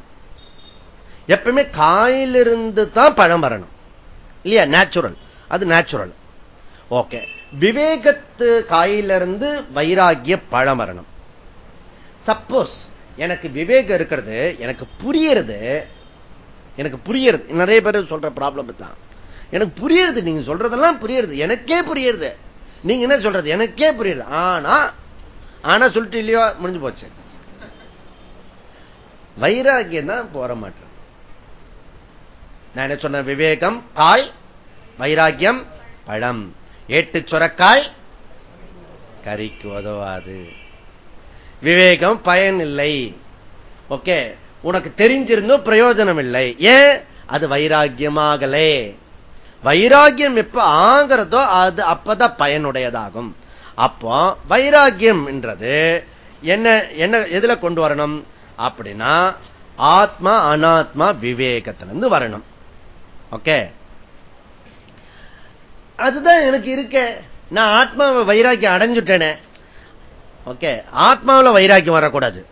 எப்பவுமே காயிலிருந்து தான் பழம் வரணும். இல்லையா? நேச்சுரல் அது நேச்சுரல் ஓகே விவேகத்து காயிலிருந்து வைராகிய பழம் வரணும். சப்போஸ் எனக்கு விவேகம் இருக்கிறது எனக்கு புரியறது எனக்கு புரியறது. நிறைய பேர் சொல்ற ப்ராப்ளம் தான் எனக்கு புரியறது நீங்க சொல்றதெல்லாம் புரியுறது. எனக்கே புரியறது. நீங்க என்ன சொல்றது? எனக்கே புரியல. ஆனா ஆனா சொல்லிட்டு இல்லையோ முடிஞ்சு போச்சு. வைராகியம் தான் போற மாட்டேன் நான் என்ன சொன்ன விவேகம் காய் வைராக்கியம் பழம். ஏட்டு சுரக்காய் கறிக்கு உதவாது. விவேகம் பயன் இல்லை ஓகே உனக்கு தெரிஞ்சிருந்தும் பிரயோஜனம் இல்லை ஏன்? அது வைராக்கியமாகலே. வைராக்கியம் எப்ப ஆங்கிறதோ அது அப்பதான் பயனுடையதாகும். அப்போ வைராக்கியம் என்றது என்ன என்ன எதுல கொண்டு வரணும்? அப்படின்னா ஆத்மா அனாத்மா விவேகத்திலிருந்து வரணும். ஓகே? அதுதான் எனக்கு இருக்க. நான் ஆத்மாவை வைராக்கியம் அடைஞ்சுட்டேனே. ஓகே? ஆத்மாவில் வைராக்கியம் வரக்கூடாது.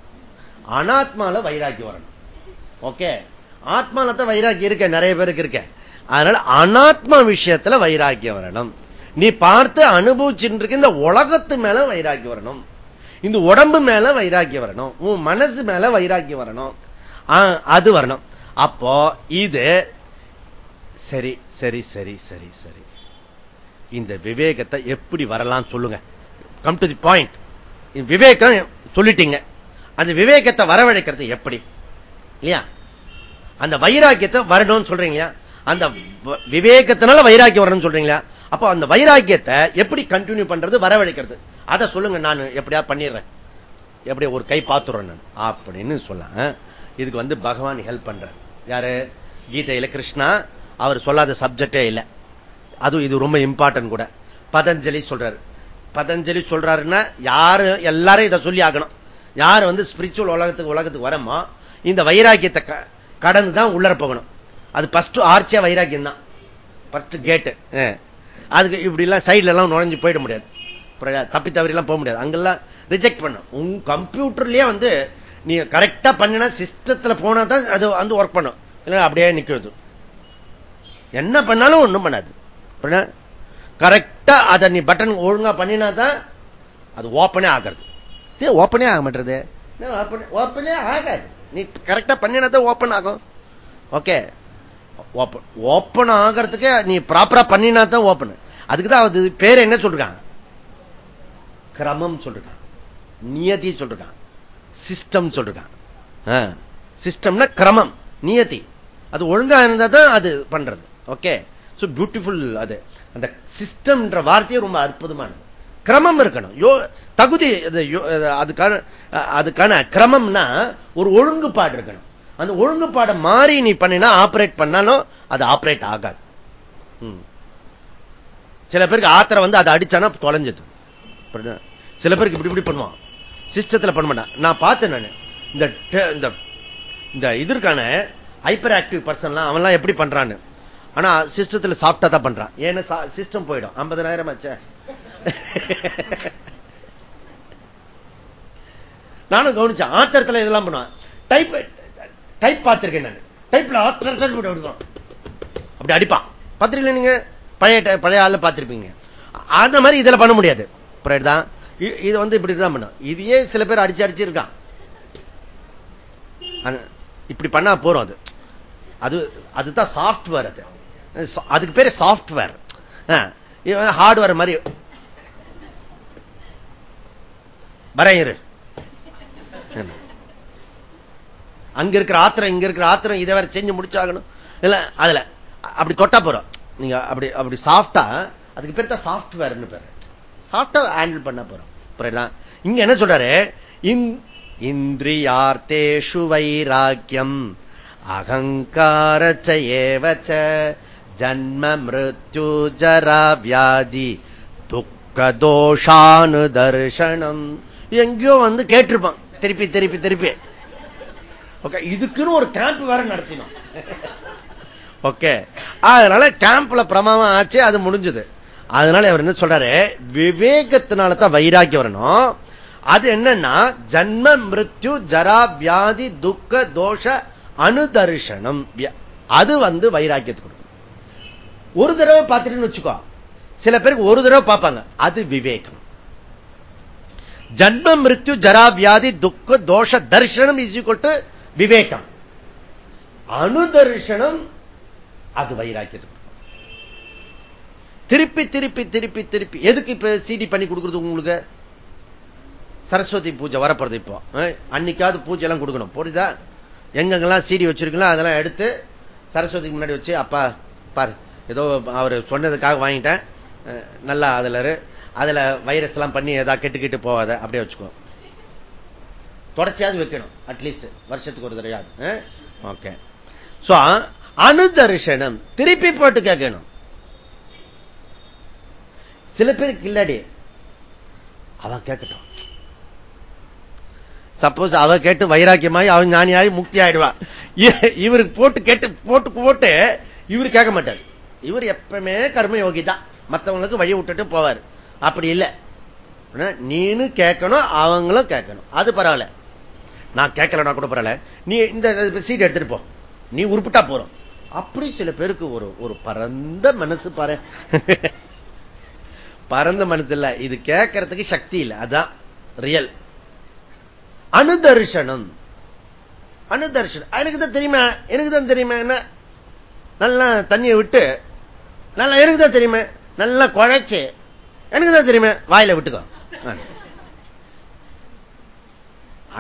அனாத்மாவில் வைராக்கியம் வரணும். ஓகே? ஆத்மாவில் தான் வைராக்கியம் இருக்க. நிறைய பேருக்கு இருக்கேன் அதனால அனாத்மா விஷயத்துல வைராக்கியம் வரணும். நீ பார்த்து அனுபவிச்சுட்டு இந்த உலகத்து மேல வைராக்கியம் வரணும். இந்த உடம்பு மேல வைராக்கியம் வரணும். உன் மனசு மேல வைராக்கியம் வரணும். அது வரணும். அப்போ இது சரி சரி சரி சரி சரி. இந்த விவேகத்தை எப்படி வரலாம் சொல்லுங்க. கம் டு தி பாயிண்ட் விவேகம் சொல்லிட்டீங்க. அந்த விவேகத்தை வரவழைக்கிறது எப்படி? இல்லையா? அந்த வைராக்கியத்தை வரணும்னு சொல்றீங்களா அந்த விவேகத்தினால வைராக்கியம் வரணும்னு சொல்றீங்களா? அப்போ அந்த வைராக்கியத்தை எப்படி கண்டினியூ பண்றது வரவழைக்கிறது? அதை சொல்லுங்க நான் எப்படியா பண்ணிடுறேன்? எப்படி ஒரு கை பார்த்துறேன் நான். அப்படின்னு சொல்ல இதுக்கு வந்து பகவான் ஹெல்ப் பண்ற யாரு? கீதையில கிருஷ்ணா அவர் சொல்லாத சப்ஜெக்டே இல்லை. அதுவும் இது ரொம்ப இம்பார்ட்டன்ட் கூட. பதஞ்சலி சொல்றாரு. பதஞ்சலி சொல்றாருன்னா யாரு எல்லாரும் இதை சொல்லி ஆகணும். யார் வந்து ஸ்பிரிச்சுவல் உலகத்துக்கு உலகத்துக்கு வரமோ இந்த வைராக்கியத்தை கடந்து தான் உள்ளர போகணும். அது பஸ்ட் ஆர்ச்சியா வைராக்கியம் தான் பஸ்ட் கேட்டு அதுக்கு இப்படி எல்லாம் சைட்ல எல்லாம் நுழைஞ்சு போயிட முடியாது. தப்பி தவறி எல்லாம் போக முடியாது. அங்கெல்லாம் ரிஜெக்ட் பண்ணும். உங்க கம்ப்யூட்டர்லயே வந்து நீ கரெக்டா பண்ணினா சிஸ்டத்துல போனா தான் அது வந்து ஒர்க் பண்ணும். இல்லை அப்படியே நிக்கிறது. என்ன பண்ணாலும் ஒண்ணும் பண்ணாது. கரெக்டா அதை நீ பட்டன் ஒழுங்கா பண்ணினா தான் அது ஓப்பனே ஆகிறது. ஓப்பனே ஆக மாட்டது ஓப்பனே ஆகாது. நீ கரெக்டா பண்ணினா தான் ஓப்பன் ஆகும். ஓகே ஓப்பன் ஓப்பன் ஆகிறதுக்கு நீ ப்ராப்பரா பண்ணினா தான் ஓப்பன் அதுக்கு தான் அது பேர் என்ன சொல்றான் கிரமம் சொல்றான் நியதி சொல்றான் சிஸ்டம் சொல்றான் சிஸ்டம்னா கிரமம் நியதி. அது ஒழுங்கா இருந்தா தான் அது பண்றது. ஓகே சோ பியூட்டிஃபுல் அது. அந்த சிஸ்டம்ன்ற வார்த்தையே ரொம்ப அற்புதமானது. கிரமம் இருக்கணும். யோ தகுதி அதுக்கான அதுக்கான கிரமம்னா ஒரு ஒழுங்குபாடு இருக்கணும். அந்த ஒழுங்குபாடை மாறி நீ பண்ணினா ஆபரேட் பண்ணாலும் அது ஆபரேட் ஆகாது. சில பேருக்கு ஆத்திரம் வந்து அதை அடிச்சானா தொலைஞ்சது. சில பேருக்கு இப்படி இப்படி பண்ணுவான். சிஸ்டத்தில் பண்ண மாட்டான். நான் பார்த்தேன் நான். இந்த இந்த இதற்கான ஹைப்பர் ஆக்டிவ் பர்சன்லாம் அவன்லாம் எப்படி பண்றான்னு. ஆனா சிஸ்டத்துல சாப்பிட்டா தான் பண்றான். ஏன்னா சிஸ்டம் போயிடும். ஐம்பதாயிரம் ஆச்சே. நானும் கவனிச்சேன். ஆத்திரத்துல இதெல்லாம் பண்ணுவான். டைப் டைப் பார்த்திருக்கேன் நான். டைப்ல அப்படி அடிப்பான். பார்த்திருக்கீங்க நீங்க? பழைய பழைய ஆள் பார்த்திருப்பீங்க. அந்த மாதிரி இதுல பண்ண முடியாது. தான் இது வந்து இப்படிதான் பண்ணும். இதையே சில பேர் அடிச்சு அடிச்சு இருக்கான். இப்படி பண்ணா போறோம் அது. அது அதுதான் சாப்ட்வேர் அது. அதுக்கு பேரு சாப்ட்வேர் ஹார்ட்வேர் மாதிரி. வரையிரு அங்க இருக்கிற ஆத்திரம் இங்க இருக்கிற ஆத்திரம் இதை வேற செஞ்சு முடிச்சாகணும். இல்ல அதுல அப்படி தொட்டா போறோம். நீங்க அப்படி அப்படி சாஃப்டா அதுக்கு பேர் தான் சாப்ட்வேர்னு பேரு. சாஃப்டா ஹேண்டில் பண்ண போறோம். புரியலாம் இங்க என்ன சொல்றாரு? இந்திரியார்த்தேஷு வைராக்கியம். அகங்காரச்ச ஏவச்ச ஜன்ம மிருத்யு ஜரா வியாதி. துக்க தோஷானு தர்ஷனம் எங்கேயோ வந்து கேட்டிருப்பான். திருப்பி திருப்பி திருப்பி. ஓகே இதுக்குன்னு ஒரு கேம்ப் வேற நடத்தினோம். ஓகே அதனால கேம்ப்ல பிரமாதம் ஆச்சு அது முடிஞ்சது. அதனால அவர் என்ன சொல்றாரு? விவேகத்தினால தான் வைராக்கியம் வரணும். அது என்னன்னா ஜன்ம மிருத்யு ஜரா வியாதி துக்க தோஷ அனுதர்ஷனம். அது வந்து வைராக்கியத்துக்கு ஒரு தடவை பார்த்துட்டு வச்சுக்கோ. சில பேருக்கு ஒரு தடவை பார்ப்பாங்க. அது விவேகம். ஜன்ம மிருத்யு ஜரா வியாதி துக்க தோஷ தர்ஷனம் இஸ் ஈக்குவல் டு விவேகம். அனுதர்ஷனம் அது வைராக்கியத்துக்கு திருப்பி திருப்பி திருப்பி திருப்பி. எதுக்கு இப்ப சிடி பண்ணி கொடுக்கறது உங்களுக்கு? சரஸ்வதி பூஜை வரப்படுறது இப்போ. அன்னைக்காவது பூஜை எல்லாம் கொடுக்கணும். புரியுதா? எங்கெங்கெல்லாம் சீடி வச்சிருக்கலாம் அதெல்லாம் எடுத்து சரஸ்வதிக்கு முன்னாடி வச்சு அப்பா பாரு ஏதோ அவர் சொன்னதுக்காக வாங்கிட்டேன். நல்லா அதுல அதுல வைரஸ் எல்லாம் பண்ணி ஏதாவது கெட்டுக்கிட்டு போகாத. அப்படியே வச்சுக்கோ. தொடர்ச்சியாவது வைக்கணும் அட்லீஸ்ட் வருஷத்துக்கு ஒரு தடையாது ஓகே அனுதர்ஷனம் திருப்பி போட்டு கேட்கணும். சில பேருக்கு இல்லாடி அவ கேட்கட்டும். சப்போஸ் அவ கேட்டு வைராக்கியமாயி அவன் ஞானியாகி முக்தி ஆயிடுவான் இவருக்கு போட்டு கேட்டு போட்டு போட்டு இவரு கேட்க மாட்டார். இவர் எப்பவுமே கர்ம யோகி தான். மற்றவங்களுக்கு வழி விட்டுட்டு போவார். அப்படி இல்லை. நீனு கேட்கணும் அவங்களும் கேட்கணும். அது பரவாயில்ல. நான் கேட்கலனா கூட பரவாயில்ல. நீ இந்த சீட் எடுத்துட்டு போ. நீ உருப்பிட்டா போறோம் அப்படி சில பேருக்கு ஒரு ஒரு பரந்த மனசு பாரு. பரந்த மனசு இல்ல. இது கேட்கறதுக்கு சக்தி இல்லை. அதான் ரியல் அனுதர்ஷனம். அனுதர்ஷனம். எனக்கு தான் தெரியுமா? எனக்கு தான் தெரியுமா? என்ன? நல்லா தண்ணியை விட்டு நல்லா எனக்கு தான் தெரியுமா? நல்லா குழைச்சு எனக்கு தான் தெரியுமா? வாயில விட்டுக்கோ.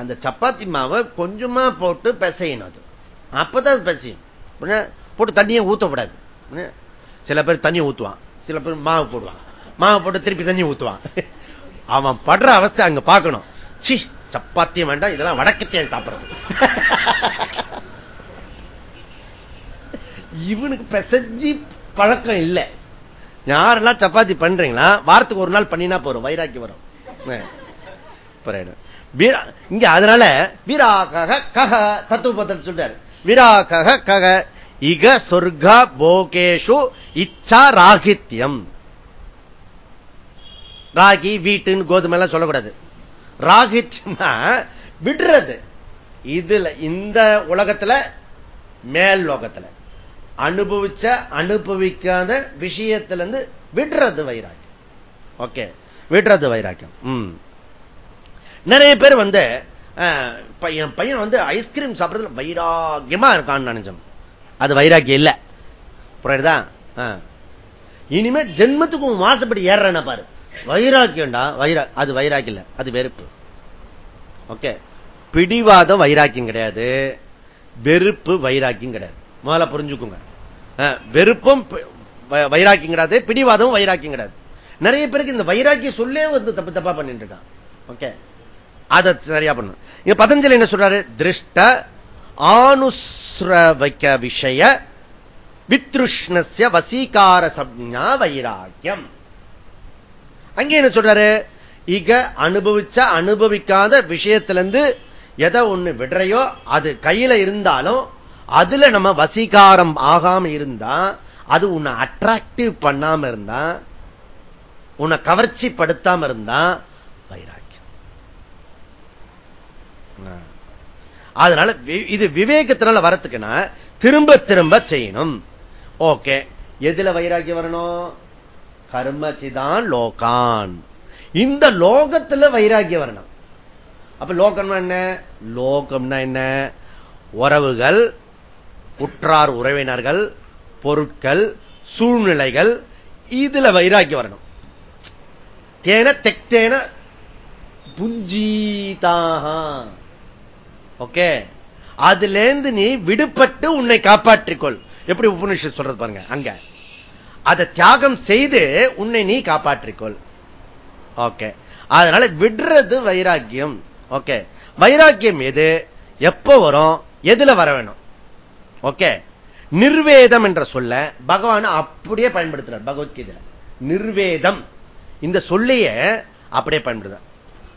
அந்த சப்பாத்தி மாவை கொஞ்சமா போட்டு பிசையணும் அது. அப்பதான் பிசையும். போட்டு தண்ணியை ஊத்தப்படாது சில பேர் தண்ணி ஊத்துவான். சில பேர் மாவு போடுவான். மாவு போட்டு திருப்பி தண்ணி ஊத்துவான். அவன் படுற அவஸ்தை அங்க பார்க்கணும். சி சப்பாத்தியம் வேண்டாம் இதெல்லாம் வடக்கத்தையும் சாப்பிடுறது இவனுக்கு பெசஞ்சி பழக்கம் இல்லை. யாரெல்லாம் சப்பாத்தி பண்றீங்களா? வாரத்துக்கு ஒரு நாள் பண்ணினா போறோம் வைராக்கி வரும். இங்க அதனால வீராக கக தத்துவபத்தில் சொல்றாரு. வீராக கக இக சொர்க்க போகேஷு இச்சா ராகித்யம். ராகி வீட்டுன்னு கோதுமை எல்லாம் சொல்லக்கூடாது. ராகித்யம்னா விடுறது. இதுல இந்த உலகத்துல மேல் லோகத்துல. அனுபவிச்ச அனுபவிக்காத விஷயத்திலிருந்து விடுறது வைராக்கியம். ஓகே விடுறது வைராக்கியம். நிறைய பேர் வந்து என் பையன் வந்து ஐஸ்கிரீம் சாப்பிட்றதுல வைராக்கியமா இருக்கான்னு நினைச்சோம் அது வைராக்கியம் இல்ல. புரியுதா? இனிமே ஜென்மத்துக்கு மாசப்படி ஏறன பாரு. வைராக்கியம்டா வைரா அது வைராக்கியம் இல்ல அது வெறுப்பு. ஓகே. பிடிவாதம் வைராக்கியம் கிடையாது. வெறுப்பு வைராக்கியம் கிடையாது. முதல்ல புரிஞ்சுக்குங்க. வெறுப்பும் வைராக்கியம் கிடையாது பிடிவாதமும் வைராக்கியம் கிடையாது. நிறைய பேருக்கு இந்த வைராக்கிய சொல்லே வந்து தப்பு தப்பா பண்ணிட்டு இருக்கான். ஓகே. அதை சரியா பண்ணும். இங்க பதஞ்சலி என்ன சொல்றாரு? திருஷ்ட ஆனுஸ்ரவைக்க விஷய வித்ருஷ்ணஸ்ய வசீகார சப்ஞா வைராக்கியம். அங்கே என்ன சொல்றாரு? இக அனுபவிச்ச அனுபவிக்காத விஷயத்திலிருந்து எதை ஒண்ணு விடுறையோ அது கையில இருந்தாலும் அதுல நம்ம வசீகாரம் ஆகாம இருந்தா அது உன்னை அட்ராக்டிவ் பண்ணாம இருந்தா உன்னை கவர்ச்சி படுத்தாம இருந்தா வைராக்கியம். அதனால இது விவேகத்தினால வரத்துக்குன்னா திரும்ப திரும்ப செய்யணும். ஓகே. எதுல வைராக்கியம் வரணும்? கர்மச்சிதான் லோகான். இந்த லோகத்துல வைராக்கியம் வரணும். அப்ப லோகம்னா என்ன? லோகம்னா என்ன? உறவுகள் உற்றார் உறவினர்கள் பொருட்கள் சூழ்நிலைகள் இதுல வைராக்கியம் வரணும். தேன தெக்தேன புஞ்சீதாக ஓகே? அதுலேருந்து நீ விடுபட்டு உன்னை காப்பாற்றிக்கொள். எப்படி உபநிஷம் சொல்றது பாருங்க அங்க. அதை தியாகம் செய்து உன்னை நீ காப்பாற்றிக்கொள். ஓகே. அதனால விடுறது வைராக்கியம். ஓகே. வைராக்கியம் எது? எப்ப வரும்? எதுல வர வேணும்? ஓகே. நிர்வேதம் என்ற சொல்ல பகவான் அப்படியே பயன்படுத்துறார் பகவத்கீதை நிர்வேதம். இந்த சொல்லைய அப்படியே பயன்படுத்த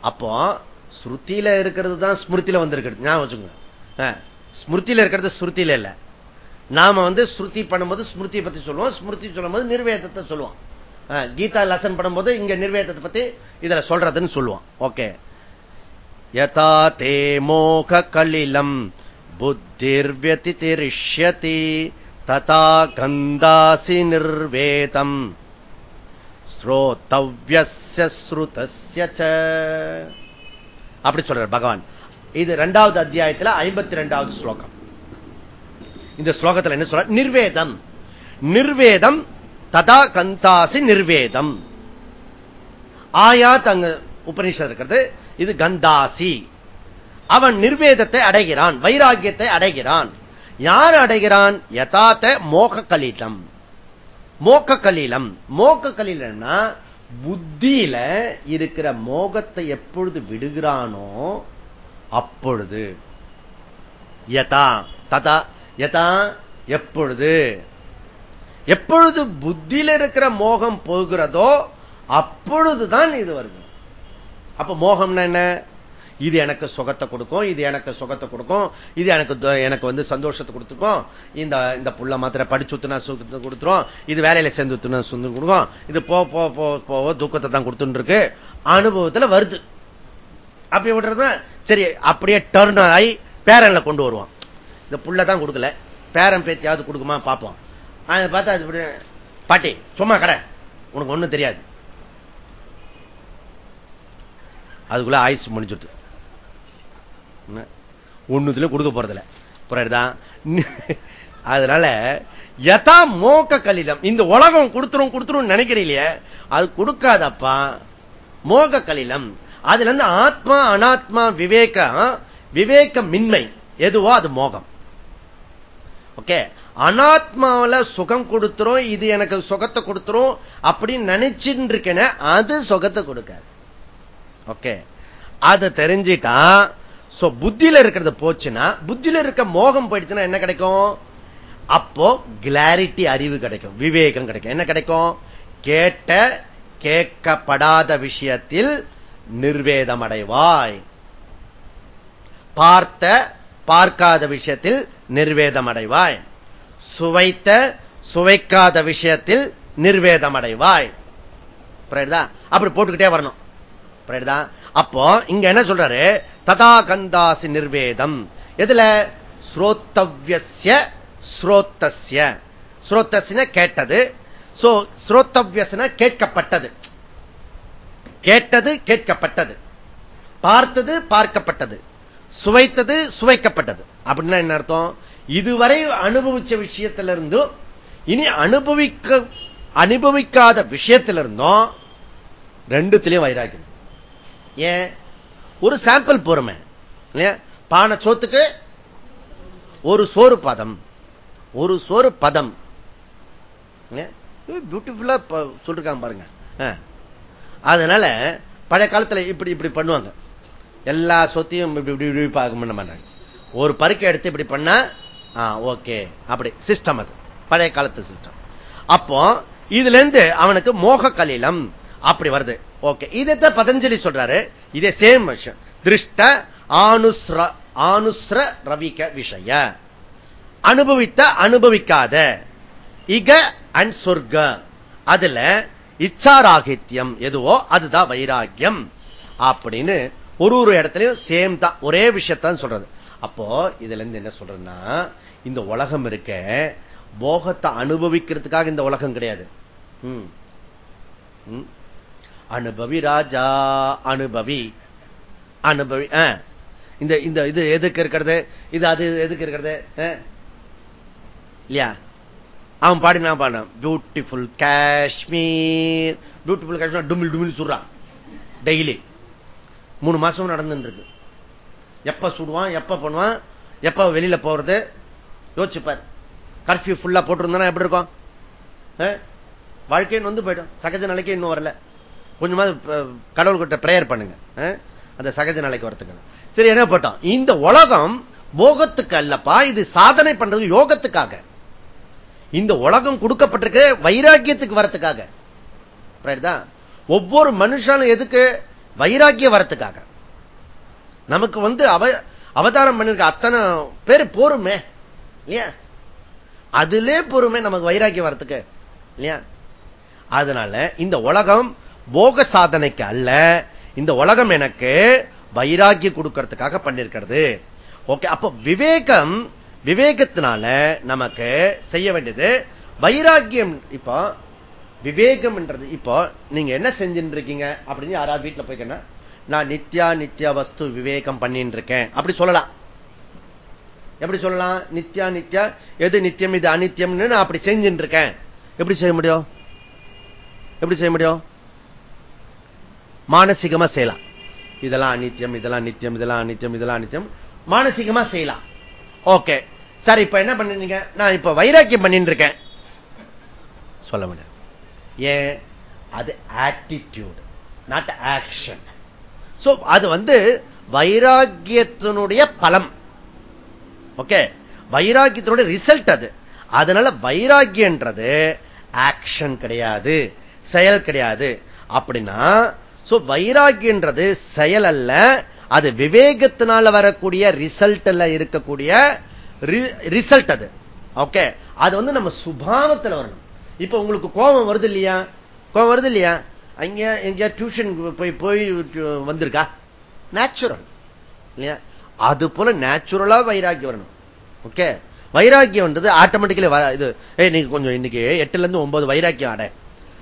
அப்போ ஸ்ருத்தியில இருக்கிறது தான் ஸ்மிருத்தியில வந்திருக்கிறது. ஞாபகம் வச்சுக்கோங்க. ஸ்மிருத்தியில இருக்கிறது ஸ்ருத்தியில இல்ல. நாம வந்து ஸ்ருதி பண்ணும்போது ஸ்மிருதியை பத்தி சொல்லுவோம். ஸ்மிருதி சொல்லும் போது நிர்வேதத்தை சொல்லுவோம். கீதா லசன் பண்ணும்போது இங்க நிர்வேதத்தை பத்தி இதுல சொல்றதுன்னு சொல்லுவோம். ஓகே. யதா தே மோக கலிலம் புத்திர்வியதிரிஷ்யதி ததா கந்தாசி நிர்வேதம். ஸ்ரோத்தவ்யஸ்ய ஸ்ருதஸ்ய அப்படி சொல்றார் பகவான். இது இரண்டாவது அத்தியாயத்தில் ஐம்பத்தி ரெண்டாவது ஸ்லோகம். இந்த ஸ்லோகத்தில் என்ன சொல்ற நிர்வேதம். நிர்வேதம் ததா கந்தாசி நிர்வேதம். ஆயா தங்க உபநிஷம் இருக்கிறது. இது கந்தாசி. அவன் நிர்வேதத்தை அடைகிறான் வைராகியத்தை அடைகிறான். யார் அடைகிறான்? யதாத்த மோக கலிதம் மோக்க கலிலம் மோக்க கலிலம்னா புத்தியில இருக்கிற மோகத்தை எப்பொழுது விடுகிறானோ அப்பொழுது. யதா ததா யதா எப்பொழுது? எப்பொழுது புத்தியில இருக்கிற மோகம் போகிறதோ அப்பொழுதுதான் இது வருது அப்ப மோகம்னா என்ன? இது எனக்கு சுகத்தை கொடுக்கும் இது எனக்கு சுகத்தை கொடுக்கும் இது எனக்கு எனக்கு வந்து சந்தோஷத்தை கொடுத்துருக்கும் இந்த இந்த புள்ள மாத்திர படிச்சுத்துனா சுகத்தை கொடுத்துரும் இது வேலையில சேர்ந்துத்துனா சுந்தம் கொடுக்கும். இது போ போ போவோ துக்கத்தை தான் கொடுத்துட்டு இருக்கு அனுபவத்தில் வருது. அப்படி விடுறது சரி அப்படியே டர்ன் ஆகி பேரன்ல கொண்டு வருவான். இந்த புள்ள தான் கொடுக்கல. பேரன் பேத்தியாவது கொடுக்குமா பார்ப்போம். அதை பார்த்தா அது பாட்டி சும்மா கடை. உனக்கு ஒண்ணும் தெரியாது. அதுக்குள்ள ஆயுசு முடிஞ்சுட்டு ஒண்ணுத்துல கொடுக்க போறதில்ல. புரியுதுதான் அதனால யதா மோக்க கலிதம். இந்த உலகம் கொடுத்துரும் கொடுத்துரும் நினைக்கிறீங்களே அது கொடுக்காதப்பா. மோக கலிலம் அதுல இருந்து ஆத்மா அனாத்மா விவேக விவேக மின்மை எதுவோ அது மோகம். ஓகே? அனாத்மாவில சுகம் கொடுத்துரும் இது எனக்கு சுகத்தை கொடுத்துரும் அப்படின்னு நினைச்சுட்டு இருக்கேன அது சுகத்தை கொடுக்காது. ஓகே? அதை தெரிஞ்சிட்டா புத்தியில இருக்கிறது போச்சுன்னா புத்தியில இருக்க மோகம் போயிடுச்சுன்னா என்ன கிடைக்கும்? அப்போ கிளாரிட்டி அறிவு கிடைக்கும் விவேகம் கிடைக்கும். என்ன கிடைக்கும்? கேட்ட கேட்கப்படாத விஷயத்தில் நிர்வேதம் அடைவாய். பார்த்த பார்க்காத விஷயத்தில் நிர்வேதம் அடைவாய். சுவைத்த சுவைக்காத விஷயத்தில் நிர்வேதம் அடைவாய். அப்படி போட்டுக்கிட்டே வரணும். அப்போ இங்க என்ன சொல்றாரு? ததா கந்தாசி நிர்வேதம். எதுல? ஸ்ரோத்தவ்யசிய ஸ்ரோத்தசிய ஸ்ரோத்தசின கேட்டது. சோ ஸ்ரோத்தவ்யசன கேட்கப்பட்டது. கேட்டது கேட்கப்பட்டது. பார்த்தது பார்க்கப்பட்டது. சுவைத்தது சுவைக்கப்பட்டது. அப்படின்னா என்ன அர்த்தம்? இதுவரை அனுபவிச்ச விஷயத்திலிருந்து இனி அனுபவிக்க அனுபவிக்காத விஷயத்திலிருந்தும் ரெண்டுத்திலையும் வைராக்கியம். ஏன்? ஒரு சாம்பிள் போறமே. பானை சோத்துக்கு ஒரு சோறு பதம். ஒரு சோறு பதம். பியூட்டிஃபுல்லா சொல்லிருக்காங்க பாருங்க. அதனால பழைய காலத்துல இப்படி இப்படி பண்ணுவாங்க. எல்லா சொத்தையும் இப்படி இப்படி இப்படி பார்க்க மாட்டாங்க ஒரு பருக்கை எடுத்து இப்படி பண்ணா ஓகே. அப்படி சிஸ்டம் அது. பழைய காலத்து சிஸ்டம் அப்போ இதுல இருந்து அவனுக்கு மோக கலீலம். அப்படி வருது. ஓகே இதைத்தான் பதஞ்சலி சொல்றாரு. இதே சேம் விஷயம் திருஷ்ட ஆனுஸ்ர ஆனுஸ்ர ரவிக்க விஷய. அனுபவித்த அனுபவிக்காத. இக அண்ட் சொர்க்க அதுல இச்சாராகித்யம் எதுவோ அதுதான் வைராக்கியம் அப்படின்னு ஒரு ஒரு இடத்துலயும் சேம் தான். ஒரே விஷயத்தான் சொல்றது. அப்போ இதுல இருந்து என்ன சொல்றதுன்னா இந்த உலகம் இருக்க போகத்தை அனுபவிக்கிறதுக்காக இந்த உலகம் கிடையாது. அனுபவி ராஜா அனுபவி அனுபவி இந்த இந்த இது எதுக்கு இருக்கிறது? இது அது எதுக்கு இருக்கிறது? இல்லையா? அவன் பாடி நான் பாடினான் பியூட்டிஃபுல் காஷ்மீர் பியூட்டிஃபுல் காஷ்மீர் டுமில் டுமில் சுடுறான். டெய்லி மூணு மாசம் நடந்துட்டு இருக்கு எப்ப சுடுவான் எப்ப பண்ணுவான் எப்ப வெளியில போறது? யோசிச்சுப்பார். கர்ஃபியூ ஃபுல்லா போட்டிருந்தா எப்படி இருக்கும்? வாழ்க்கைன்னு வந்து போயிடும். சகஜ நிலைக்கு இன்னும் வரல. கொஞ்சமா கடவுள்கிட்ட பிரேயர் பண்ணுங்க. அந்த சகஜ நிலைக்கு வரத்துக்கு சரி என்ன போட்டோம்? இந்த உலகம் போகத்துக்கு அல்லப்பா இது சாதனை பண்றது யோகத்துக்காக. இந்த உலகம் கொடுக்கப்பட்டிருக்கு வைராக்கியத்துக்கு வரத்துக்காக. ஒவ்வொரு மனுஷனும் எதுக்கு? வைராக்கிய வரத்துக்காக. நமக்கு வந்து அவ அவதாரம் பண்ணிருக்க அத்தனை பேர் போருமே இல்லையா? அதுலே பொறுமை நமக்கு வைராக்கியம் வரத்துக்கு இல்லையா? அதனால இந்த உலகம் போக சாதனைக்கு அல்ல. இந்த உலகம் எனக்கு வைராக்கிய கொடுக்கறதுக்காக பண்ணிருக்கிறது. ஓகே அப்ப விவேகம் விவேகத்தினால நமக்கு செய்ய வேண்டியது வைராக்கியம். இப்போ விவேகம் இப்போ நீங்க என்ன செஞ்சுட்டு இருக்கீங்க அப்படின்னு யாராவது வீட்டுல போய்க்கணும் நான் நித்யா நித்யா வஸ்து விவேகம் பண்ணிட்டு இருக்கேன் அப்படி சொல்லலாம். எப்படி சொல்லலாம்? நித்யா நித்யா எது நித்தியம் இது அனித்தியம்னு நான் அப்படி செஞ்சுட்டு இருக்கேன் எப்படி செய்ய முடியும்? எப்படி செய்ய முடியும்? மானசிகமா செய்யலாம். இதெல்லாம் அநித்தியம் இதெல்லாம் நித்தியம் இதெல்லாம் அநித்தியம் இதெல்லாம் அனித்தியம் மானசிகமா செய்யலாம். ஓகே. சார் இப்ப என்ன பண்ணிருந்தீங்க? நான் இப்ப வைராக்கியம் பண்ணிட்டு இருக்கேன் சொல்ல முடியாது. ஏன்? அது ஆட்டிடியூட் நாட் ஆக்ஷன் சோ அது வந்து வைராக்கியத்தினுடைய பலம். ஓகே? வைராக்கியத்தினுடைய ரிசல்ட் அது. அதனால வைராக்கியன்றது ஆக்ஷன் கிடையாது செயல் கிடையாது. அப்படின்னா வைராக்கியன்றது செயல் அல்ல அது விவேகத்தினால வரக்கூடிய ரிசல்ட்ல இருக்கக்கூடிய ரிசல்ட் அது. ஓகே அது வந்து நம்ம சுபாவத்தில் வரணும். இப்ப உங்களுக்கு கோபம் வருது இல்லையா? கோபம் வருது இல்லையா? அங்க எங்கேயா டியூஷன் போய் போய் வந்திருக்கா? நேச்சுரல் இல்லையா? அது போல நேச்சுரலா வைராக்கியம் வரணும். ஓகே வைராக்கியம் வந்தது ஆட்டோமேட்டிக்கலி இது நீங்க கொஞ்சம் இன்னைக்கு எட்டுல இருந்து ஒன்பது வைராக்கியம் ஆட.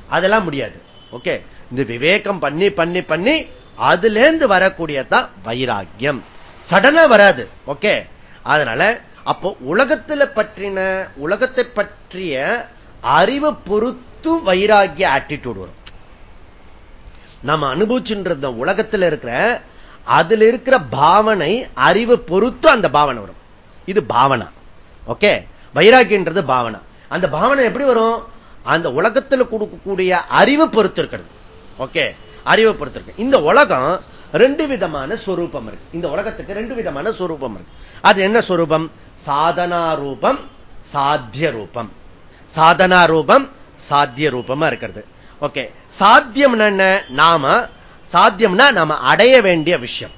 அதெல்லாம் முடியாது. ஓகே இந்த விவேகம் பண்ணி பண்ணி பண்ணி அதுல இருந்து வரக்கூடியதான் வைராக்கியம். சடனா வராது ஓகே அதனால அப்போ உலகத்துல பற்றின உலகத்தை பற்றிய அறிவை பொறுத்து வைராகிய ஆட்டிடியூட் வரும். நம்ம அனுபவிச்சுன்ற உலகத்தில் இருக்கிற அதுல இருக்கிற பாவனை அறிவு பொறுத்து அந்த பாவனை வரும். இது பாவனா ஓகே வைராக்கியன்றது பாவனா. அந்த பாவனை எப்படி வரும்? அந்த உலகத்தில் கொடுக்கக்கூடிய அறிவு பொறுத்து இருக்கிறது. ஓகே அறிவை இந்த உலகம் ரெண்டு விதமான ஸ்வரூபம் இருக்கு. இந்த உலகத்துக்கு ரெண்டு விதமான ஸ்வரூபம் இருக்கு. அது என்ன ஸ்வரூபம் சாதனா ரூபம் சாத்திய ரூபம். சாதனா ரூபம் சாத்திய ரூபமா இருக்கிறது. ஓகே சாத்தியம் என்ன? நாம சாத்தியம்னா நாம அடைய வேண்டிய விஷயம்.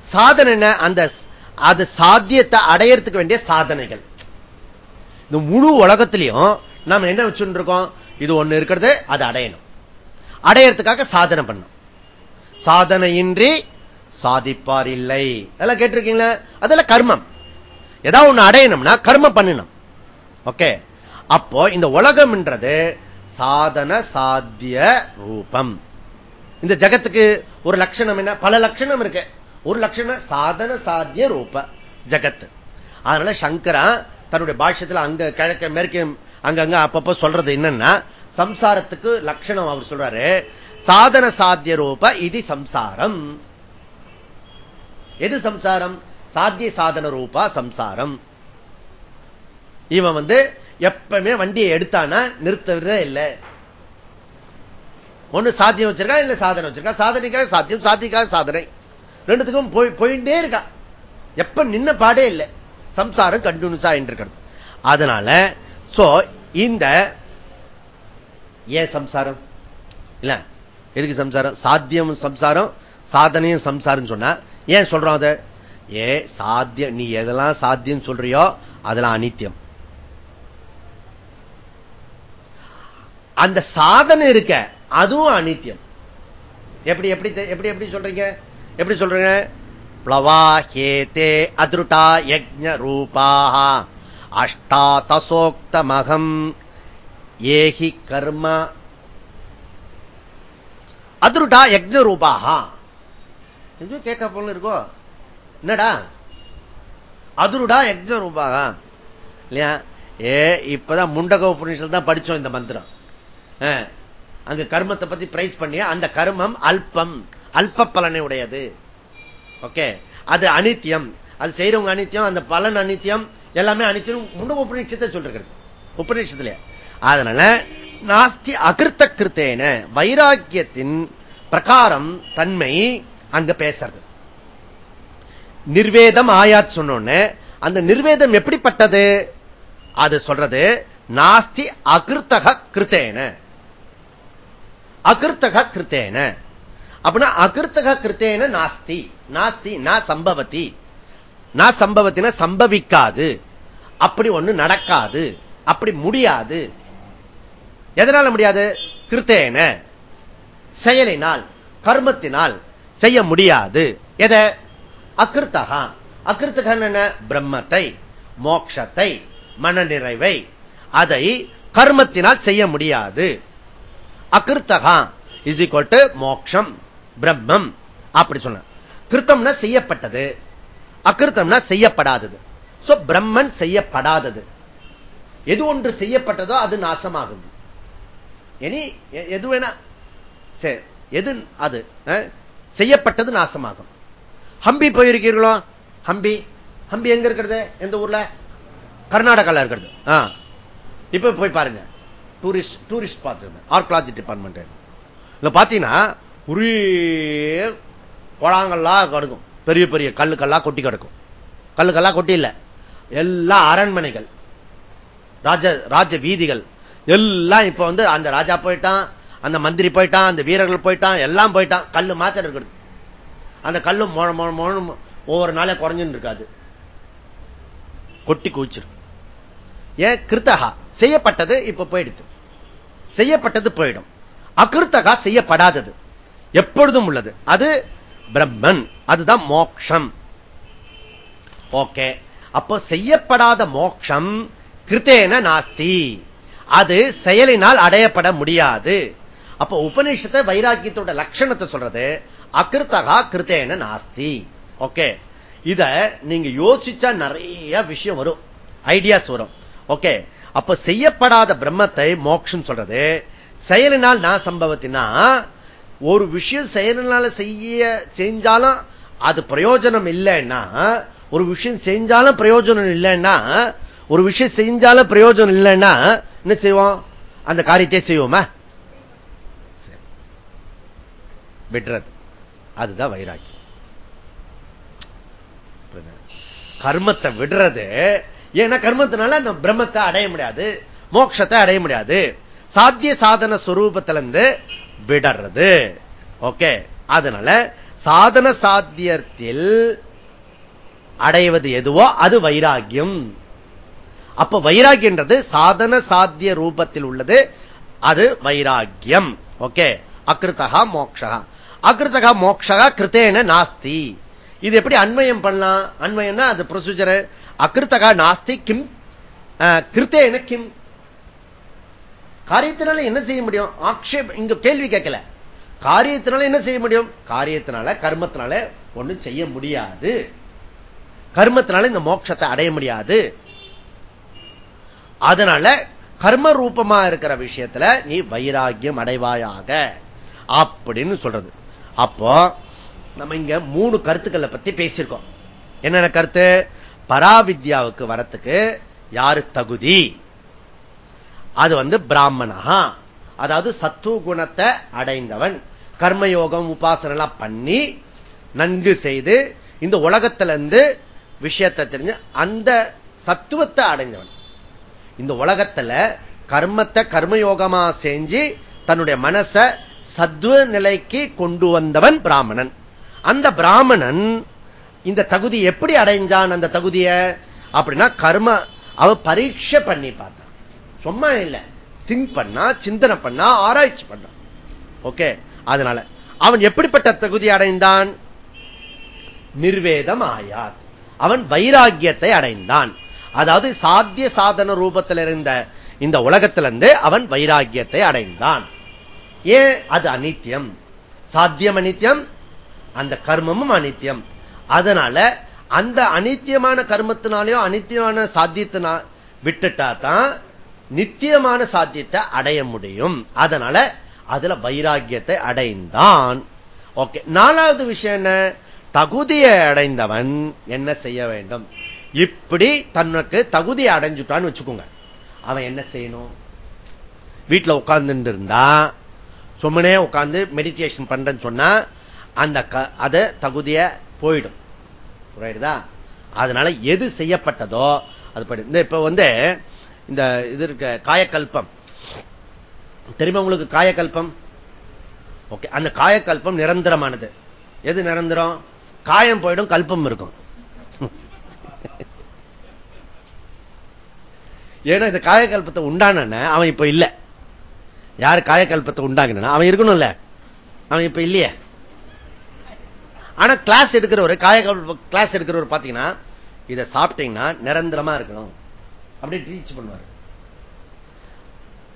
சாதனை என்ன? அந்த அது சாத்தியத்தை அடையறதுக்கு வேண்டிய சாதனைகள். இந்த முழு உலகத்திலையும் நாம என்ன வச்சுட்டு இருக்கோம் இது ஒண்ணு இருக்கிறது அது அடையணும். அடையறதுக்காக சாதனை பண்ணும். சாதனையின்றி சாதிப்பார் இல்லை. அதெல்லாம் கேட்டிருக்கீங்களா? அதெல்லாம் கர்மம். ஏதாவது ஒண்ணு அடையணும்னா கர்மம் பண்ணணும். ஓகே? அப்போ இந்த உலகம்ன்றது சாதன சாத்திய ரூபம். இந்த ஜகத்துக்கு ஒரு லட்சணம் என்ன? பல லட்சணம் இருக்கு. ஒரு லட்சணம் சாதன சாத்திய ரூப ஜகத்து. அதனால சங்கரா தன்னுடைய பாஷ்யத்தில் அங்க கிழக்க மேற்கே அங்கங்க அப்பப்ப சொல்றது என்னன்னா சம்சாரத்துக்கு லட்சணம் அவர் சொல்றாரு. சாதன சாத்திய ரூப இது சம்சாரம். எது சம்சாரம்? சாத்திய சாதன ரூபா சம்சாரம். இவன் வந்து எப்பவுமே வண்டியை எடுத்தானா நிறுத்தவே இல்லை. ஒண்ணு சாத்தியம் வச்சிருக்கா இல்ல சாதனை வச்சிருக்கா? சாதனைக்காக சாத்தியம் சாத்தியக்காக சாதனை. ரெண்டுத்துக்கும் போய் போயிட்டே இருக்கா. எப்ப நின்ன பாடே இல்லை. சம்சாரம் கண்டினியூஸா இருக்கிறது அதனால சோ இந்த ஏன் சம்சாரம்? இல்ல எதுக்கு சம்சாரம்? சாத்தியம் சம்சாரம் சாதனையும் சம்சாரம் சொன்னா ஏன் சொல்றோம் அதை? ஏ சாத்தியம். நீ எதெல்லாம் சாத்தியம் சொல்றியோ அதெல்லாம் அனித்தியம். அந்த சாதனை இருக்க அதுவும் அனித்தியம். எப்படி எப்படி எப்படி எப்படி சொல்றீங்க? எப்படி சொல்றீங்க? பிளவா ஹேதே அதிருட்டா யஜ்ஞ ரூபாக அஷ்டா தசோக்தமகம். ஏகி கர்ம. அதுருடா யஜ்ன ரூபாகா ரூபாஹா கேட்க போல இருக்கோ? என்னடா? அதுருடா யஜ்ன ரூபாகா இல்லையா? ஏ இப்பதான் முண்டக உபநிஷம் தான் படிச்சோம் இந்த மந்திரம். அங்க கர்மத்தை பத்தி பிரைஸ் பண்ணி அந்த கர்மம் அல்பம். அல்ப பலனை உடையது. ஓகே? அது அனித்தியம் அது செய்யறவங்க அனித்தியம் அந்த பலன் அனித்தியம் எல்லாமே அனித்தியம் முண்டக உபநிஷத்தை சொல்றது உபநிஷத்துல அதனால நாஸ்தி அகிருத்த கிருத்தேன வைராக்கியத்தின் பிரகாரம் தன்மை அங்க பேசுறது. நிர்வேதம் ஆயாத் சொன்னோன்னு அந்த நிர்வேதம் எப்படிப்பட்டது? அது சொல்றது நாஸ்தி அகிருத்தக கிருத்தேன. அகிருத்தக கிருத்தேன. அப்படின்னா அகிருத்தக கிருத்தேன நாஸ்தி. நாஸ்தி நான் சம்பவத்தி நான் சம்பவத்தின சம்பவிக்காது. அப்படி ஒண்ணு நடக்காது. அப்படி முடியாது. எதனால முடியாது? கிருத்தேன. செயலினால் கர்மத்தினால் செய்ய முடியாது. எதை? அகிருத்தகா. அக்கிருத்தகன் என்ன? பிரம்மத்தை மோட்சத்தை மனநிறைவை. அதை கர்மத்தினால் செய்ய முடியாது. அகிருத்தகா. இஸ் ஈக்வல் டு மோக்ஷம் பிரம்மம். அப்படி சொன்ன கிருத்தம்னா செய்யப்பட்டது. அகிருத்தம்னா செய்யப்படாதது. பிரம்மன் செய்யப்படாதது. எது ஒன்று செய்யப்பட்டதோ அது நாசமாகுது. இனி எது வேணா. சரி எது அது செய்யப்பட்டது நாசமாகும். ஹம்பி போயிருக்கீர்களோ? ஹம்பி ஹம்பி எங்க இருக்கிறது? எந்த ஊர்ல? கர்நாடகால இருக்கிறது. இப்ப போய் பாருங்க. டூரிஸ்ட் டூரிஸ்ட் பார்த்துருந்தேன் ஆர்காலஜி டிபார்ட்மெண்ட். இல்ல பாத்தீங்கன்னா ஒரே குழாங்கல்லாம் கிடக்கும். பெரிய பெரிய கல்லுக்கெல்லாம் கொட்டி கிடக்கும். கல்லுக்கெல்லாம் கொட்டி இல்லை. எல்லா அரண்மனைகள் ராஜ ராஜ வீதிகள் எல்லாம் இப்ப வந்து அந்த ராஜா போயிட்டான் அந்த மந்திரி போயிட்டான் அந்த வீரர்கள் போயிட்டான் எல்லாம் போயிட்டான். கல்லு மாத்திரம் இருக்கிறது. அந்த கல்லு ஒவ்வொரு நாளே குறைஞ்சுன்னு இருக்காது. கொட்டி குவிச்சிரு ஏன்? கிருத்தகா. செய்யப்பட்டது இப்ப போயிடுது. செய்யப்பட்டது போயிடும். அகிருத்தகா செய்யப்படாதது. எப்பொழுதும் உள்ளது. அது பிரம்மன். அதுதான் மோக்ஷம். ஓகே. அப்போ செய்யப்படாத மோக்ஷம் கிருத்தேன நாஸ்தி. அது செயலினால் அடையப்பட முடியாது. அப்ப உபநிஷத்தை வைராக்கியத்தோட லட்சணத்தை சொல்றது அகிருத்தகா கிருத்தேன நாஸ்தி. ஓகே. இத நீங்க யோசிச்சா நிறைய விஷயம் வரும். ஐடியாஸ் வரும். ஓகே. அப்ப செய்யப்படாத பிரம்மத்தை மோக்ஷம் சொல்றது. செயலினால் நான் சம்பவத்தினா ஒரு விஷயம் செயலினால செய்ய செஞ்சாலும் அது பிரயோஜனம் இல்லைன்னா ஒரு விஷயம் செஞ்சாலும் பிரயோஜனம் இல்லைன்னா ஒரு விஷயம் செஞ்சாலும் பிரயோஜனம் இல்லைன்னா என்ன செய்வோம்? அந்த காரியத்தை செய்வோமா? விடுறது. அதுதான் வைராக்கியம். கர்மத்தை விடுறது. ஏன்னா கர்மத்தினால அந்த பிரம்மத்தை அடைய முடியாது மோட்சத்தை அடைய முடியாது. சாத்திய சாதன சுரூபத்திலிருந்து விடுறது. ஓகே? அதனால சாதன சாத்தியத்தில் அடைவது எதுவோ அது வைராகியம் அப்ப வைராகியன்றது சாதன சாத்திய ரூபத்தில் உள்ளது. அது வைராகியம். ஓகே. அகிருத்தகா மோக்ஷகா அகிருத்தகா மோக்ஷகா கிருத்தேன நாஸ்தி. இது எப்படி அண்மயம் பண்ணலாம்? அண்மயம்னா அது ப்ரொசீஜர் அகிருத்தகா நாஸ்தி கிம் கிருத்தேன கிம். காரியத்தினால என்ன செய்ய முடியும்? ஆக்ஷேப் இங்க கேள்வி கேட்கல. காரியத்தினால என்ன செய்ய முடியும்? காரியத்தினால கர்மத்தினால ஒண்ணும் செய்ய முடியாது. கர்மத்தினால இந்த மோட்சத்தை அடைய முடியாது. அதனால கர்ம ரூபமா இருக்கிற விஷயத்துல நீ வைராகியம் அடைவாயாக அப்படின்னு சொல்றது. அப்போ நம்ம இங்க மூணு கருத்துக்களை பத்தி பேசியிருக்கோம். என்னென்ன கருத்து? பராவித்யாவுக்கு வரத்துக்கு யாரு தகுதி? அது வந்து பிராமணா. அதாவது சத்துவ குணத்தை அடைந்தவன். கர்மயோகம் உபாசனம் பண்ணி நன்கு செய்து இந்த உலகத்திலிருந்து விஷயத்தை தெரிஞ்சு அந்த சத்துவத்தை அடைந்தவன். இந்த உலகத்துல கர்மத்தை கர்மயோகமா செஞ்சு தன்னுடைய மனச சத்துவ நிலைக்கு கொண்டு வந்தவன் பிராமணன். அந்த பிராமணன் இந்த தகுதி எப்படி அடைஞ்சான் அந்த தகுதிய? அப்படின்னா கர்ம அவ பரீட்சை பண்ணி பார்த்தான். சும்மா இல்ல. திங்க் பண்ணா சிந்தனை பண்ணா ஆராய்ச்சி பண்ணான் ஓகே? அதனால அவன் எப்படிப்பட்ட தகுதி அடைந்தான்? நிர்வேதம் ஆயார் அவன் வைராகியத்தை அடைந்தான். அதாவது சாத்திய சாதன ரூபத்தில் இருந்த இந்த உலகத்திலிருந்து அவன் வைராகியத்தை அடைந்தான். ஏன்? அது அனித்தியம். சாத்தியம் அனித்தியம் அந்த கர்மமும் அனித்தியம். அதனால அந்த அனித்தியமான கர்மத்தினாலேயோ அனித்தியமான சாத்தியத்தினா விட்டுட்டா தான் நித்தியமான சாத்தியத்தை அடைய முடியும். அதனால அதுல வைராகியத்தை அடைந்தான். ஓகே நாலாவது விஷயம் என்ன? தகுதியை அடைந்தவன் என்ன செய்ய வேண்டும்? இப்படி தனக்கு தகுதியை அடைஞ்சுட்டான்னு வச்சுக்கோங்க. அவன் என்ன செய்யணும்? வீட்டில் உட்கார்ந்துட்டு இருந்தா சும்மனே உட்கார்ந்து மெடிடேஷன் பண்றேன்னு சொன்னா அந்த அத தகுதிய போயிடும். புரியுதா? அதனால எது செய்யப்பட்டதோ அது படி இந்த இப்ப வந்து இந்த இது இருக்க காயக்கல்பம். தெரியுமா உங்களுக்கு காயக்கல்பம்? ஓகே அந்த காயக்கல்பம் நிரந்தரமானது. எது நிரந்தரம்? காயம் போயிடும் கல்பம் இருக்கும். ஏன்னா இந்த காயக்கல்பத்தை உண்டான அவன் இப்ப இல்ல. யாரு காயக்கல்பத்தை உண்டாங்கன அவன் இருக்கணும்ல. அவன் இப்ப இல்லையே. ஆனா கிளாஸ் எடுக்கிறவர் காயக்கல்ப கிளாஸ் எடுக்கிறவர் பாத்தீங்கன்னா இதை சாப்பிட்டீங்கன்னா நிரந்தரமா இருக்கணும். அப்படி டீச் பண்ணுவார்.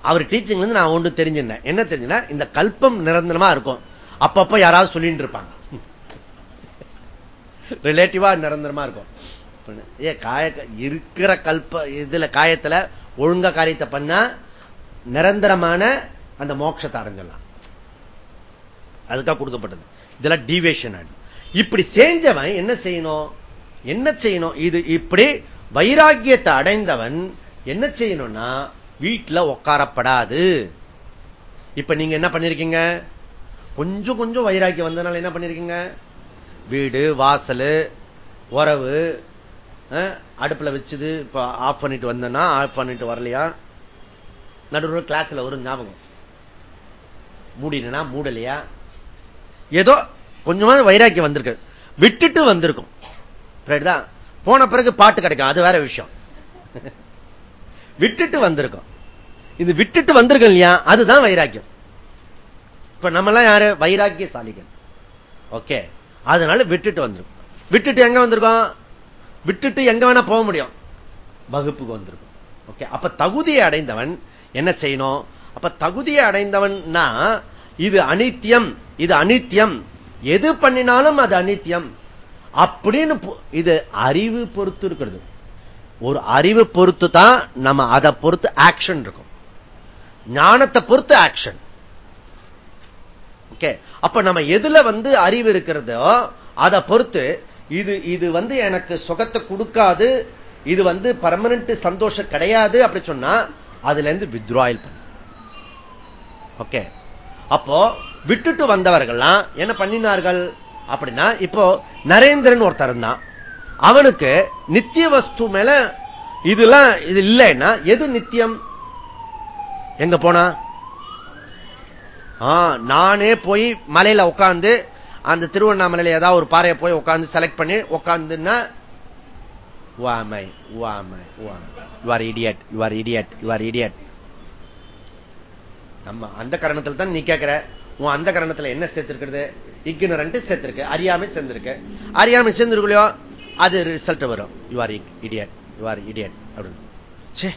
அவர் டீச்சிங்ல இருந்து நான் ஒன்று தெரிஞ்சிருந்தேன். என்ன தெரிஞ்சுன்னா இந்த கல்பம் நிரந்தரமா இருக்கும். அப்பப்ப யாராவது சொல்லிட்டு இருப்பாங்க. ரிலேட்டிவா நிரந்தரமா இருக்கும். ஏ காய இருக்கிற கல்ப இதுல காயத்துல ஒழுங்கா காரியத்தை பண்ணா நிரந்தரமான அந்த மோட்சத்தை அடைஞ்சிடலாம். அதுக்காக கொடுக்கப்பட்டது. இதெல்லாம் டிவேஷன் இப்படி செஞ்சவன் என்ன செய்யணும்? என்ன செய்யணும்? இது இப்படி வைராக்கியத்தை அடைந்தவன் என்ன செய்யணும்னா வீட்டுல உட்காரப்படாது இப்ப நீங்க என்ன பண்ணிருக்கீங்க? கொஞ்சம் கொஞ்சம் வைராக்கியம் வந்ததுனால என்ன பண்ணிருக்கீங்க? வீடு வாசல் உறவு அடுப்புல வச்சுது இப்ப ஆஃப் பண்ணிட்டு வந்தேன்னா ஆஃப் பண்ணிட்டு வரலையா? நடுவர் கிளாஸ்ல ஒரு ஞாபகம். மூடினா மூடலையா? ஏதோ கொஞ்சமா வைராக்கியம் வந்திருக்கு. விட்டுட்டு வந்திருக்கும். போன பிறகு பாட்டு கிடைக்கும். அது வேற விஷயம். விட்டுட்டு வந்திருக்கும். இது விட்டுட்டு வந்திருக்கோம் இல்லையா? அதுதான் வைராக்கியம். இப்ப நம்ம எல்லாம் யாரு? வைராக்கியசாலிகள். ஓகே. அதனால விட்டுட்டு வந்திருக்கும். விட்டுட்டு எங்க வந்திருக்கோம்? விட்டுட்டு எங்க வேணா போக முடியும். வகுப்புக்கு வந்திருக்கும். ஓகே அப்ப தகுதியை அடைந்தவன் என்ன செய்யணும்? அப்ப தகுதியை அடைந்தவன்னா இது அனித்தியம் இது அனித்தியம் எது பண்ணினாலும் அது அனித்தியம் அப்படின்னு இது அறிவு பொறுத்து இருக்கிறது. ஒரு அறிவு பொறுத்து தான் நம்ம அதை பொறுத்து ஆக்ஷன் இருக்கும். ஞானத்தை பொறுத்து ஆக்ஷன் ஓகே அப்ப நம்ம எதுல வந்து அறிவு இருக்கிறதோ அதை பொறுத்து இது இது வந்து எனக்கு சுகத்தை கொடுக்காது இது வந்து பர்மனன்ட் சந்தோஷம் கிடையாது அப்படி சொன்னா அதுல இருந்து வித்ராயல் பண்ண. ஓகே அப்போ விட்டுட்டு வந்தவர்கள்லாம் என்ன பண்ணினார்கள்? அப்படின்னா இப்போ நரேந்திரன் ஒருத்தர் தான் அவனுக்கு நித்திய வஸ்து மேல இதெல்லாம் இது இல்லைன்னா எது நித்தியம்? எங்க போனா? நானே போய் மலையில உட்காந்து அந்த திருவண்ணாமலையில ஏதாவது ஒரு பாறையை போய் உட்காந்து செலக்ட் பண்ணி உட்காந்துன்னா வாமை வாமை your idiot your idiot your idiot நம்ம அந்த கரணத்தில் தான் நீ கேட்கிற உன் அந்த கரணத்துல என்ன சேர்த்திருக்கிறது? இக்னரண்ட் சேர்த்திருக்கு அறியாமை சேர்ந்திருக்கு. அறியாமை சேர்ந்திருக்கலையோ அது ரிசல்ட் வரும். யுவர் இடியட் யுவர் இடியட் அப்படின்னு.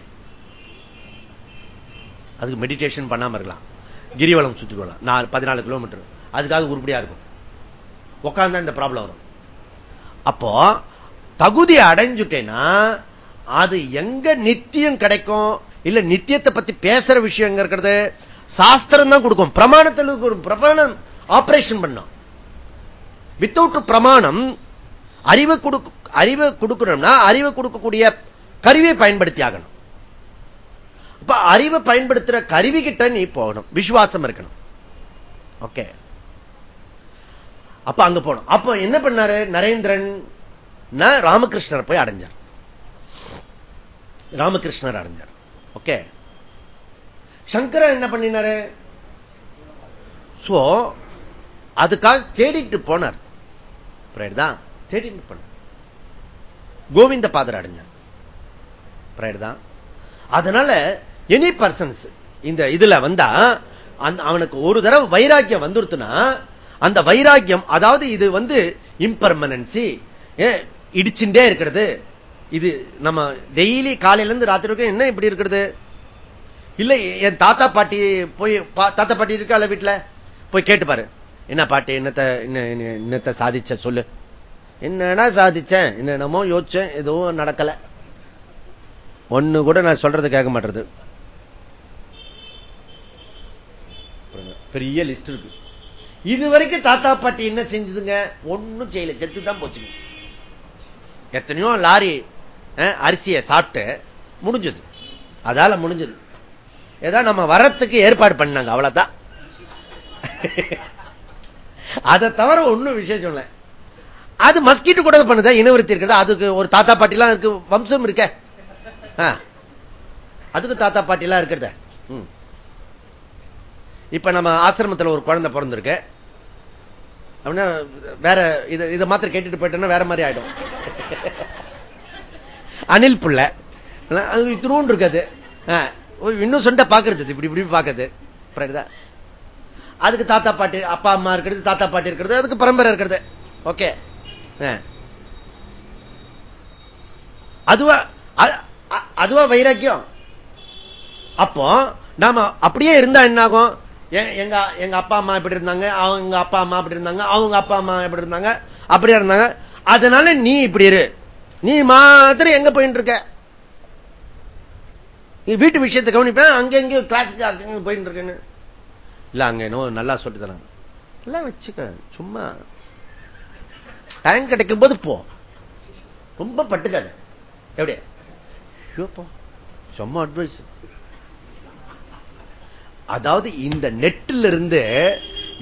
அதுக்கு மெடிடேஷன் பண்ணாம இருக்கலாம். கிரிவலம் சுத்தி போகலாம். பதினாலு கிலோமீட்டர் அதுக்காக உருப்படியா இருக்கும். உட்கார்ந்தா இந்த ப்ராப்ளம் வரும். அப்போ தகுதி அடைஞ்சுட்டேன்னா அது எங்க நித்தியம் கிடைக்கும்? இல்ல நித்தியத்தை பத்தி பேசுற விஷயம் இருக்கிறது? சாஸ்திரம் தான் கொடுக்கும். பிரமாணத்தில் பிரமாணம் ஆபரேஷன் பண்ணும். வித்தவுட் பிரமாணம் அறிவு அறிவு கொடுக்கணும்னா அறிவு கொடுக்கக்கூடிய கருவியை பயன்படுத்தி ஆகணும். அப்ப அறிவை பயன்படுத்துற கருவி கிட்ட நீ போகணும். விசுவாசம் இருக்கணும். ஓகே அப்ப அங்க போனோம். அப்ப என்ன பண்ணாரு? நரேந்திரன் ராமகிருஷ்ணர் போய் அடைஞ்சார். ராமகிருஷ்ணர் அடைஞ்சார். ஓகே. சங்கரன் என்ன பண்ணினாரு? சோ அதுக்காக தேடிட்டு போனார். தான். தேடிட்டு போனார். கோவிந்த பாதர் அடைஞ்சார். தான். அதனால எனி பர்சன்ஸ் இந்த இதுல வந்தா அவனுக்கு ஒரு தடவை வைராக்கியம் வந்துருத்துனா அந்த வைராக்கியம் அதாவது இது வந்து இம்பர்மனன்சி இடிச்சுட்டே இருக்கிறது. இது நம்ம டெய்லி காலையில இருந்து ராத்திரி வரைக்கும் என்ன இப்படி இருக்கிறது? இல்ல என் தாத்தா பாட்டி போய் தாத்தா பாட்டி இருக்கா வீட்டுல போய் கேட்டு பாரு. என்ன பாட்டி என்னத்த என்னத்தை சாதிச்ச சொல்லு. என்னன்னா சாதிச்சேன் என்னென்னமோ யோசிச்சேன் எதுவும் நடக்கல. ஒண்ணு கூட நான் சொல்றது கேட்க மாட்டேறது பெரிய லிஸ்ட் இருக்கு. இது வரைக்கும் தாத்தா பாட்டி என்ன செஞ்சதுங்க? ஒன்னும் செய்யல. செத்து தான் போச்சுங்க. எத்தனையோ லாரி அரிசியை சாப்பிட்டு முடிஞ்சது. அதால முடிஞ்சது. ஏதாவது நம்ம வரத்துக்கு ஏற்பாடு பண்ணாங்க அவ்வளவுதான். அதை தவிர ஒன்னும் விசேஷம் இல்லை. அது மஸ்கிட்டு கூட பண்ணுதா? இனவருத்தி இருக்கிறது அதுக்கு ஒரு தாத்தா பாட்டிலாம் இருக்கு வம்சம் இருக்க. அதுக்கு தாத்தா பாட்டிலாம் இருக்கிறத? இருக்கிறத இப்ப நம்ம ஆசிரமத்தில் ஒரு குழந்தை பிறந்திருக்கு. அப்படின்னா வேற இது இதை மாத்திரம் கேட்டுட்டு போயிட்டோம்னா வேற மாதிரி ஆயிடும். அனில் பிள்ளை. அது இத்தினோண்டு இருக்காது இன்னும் சொண்ட பாக்குறது இப்படி இப்படி பாக்குறது. அதுக்கு தாத்தா பாட்டி அப்பா அம்மா இருக்கிறது தாத்தா பாட்டி இருக்கிறது அதுக்கு பரம்பரை இருக்கிறது. ஓகே. அதுவா அதுவா வைராக்கியம். அப்போ நாம அப்படியே இருந்தா என்ன ஆகும் எங்க எங்க அப்பா அம்மா எப்படி இருந்தாங்க? அவங்க அப்பா அம்மா அப்படி இருந்தாங்க? அவங்க அப்பா அம்மா எப்படி இருந்தாங்க? அப்படியா இருந்தாங்க? அதனால நீ இப்படி இரு. நீ மாத்திரம் எங்க போயிட்டு இருக்க நீ வீட்டு விஷயத்தை கவனிப்பேன் அங்க கிளாஸுக்கு அங்க போயிட்டு இருக்கேன்னு இல்ல அங்க என்ன நல்லா சொல்லி தராங்க. எல்லாம் வச்சுக்க சும்மா. டைம் கிடைக்கும் போது போ. ரொம்ப பட்டுக்காது. எப்படி? சும்மா அட்வைஸ் அதாவது இந்த நெட்டில் இருந்து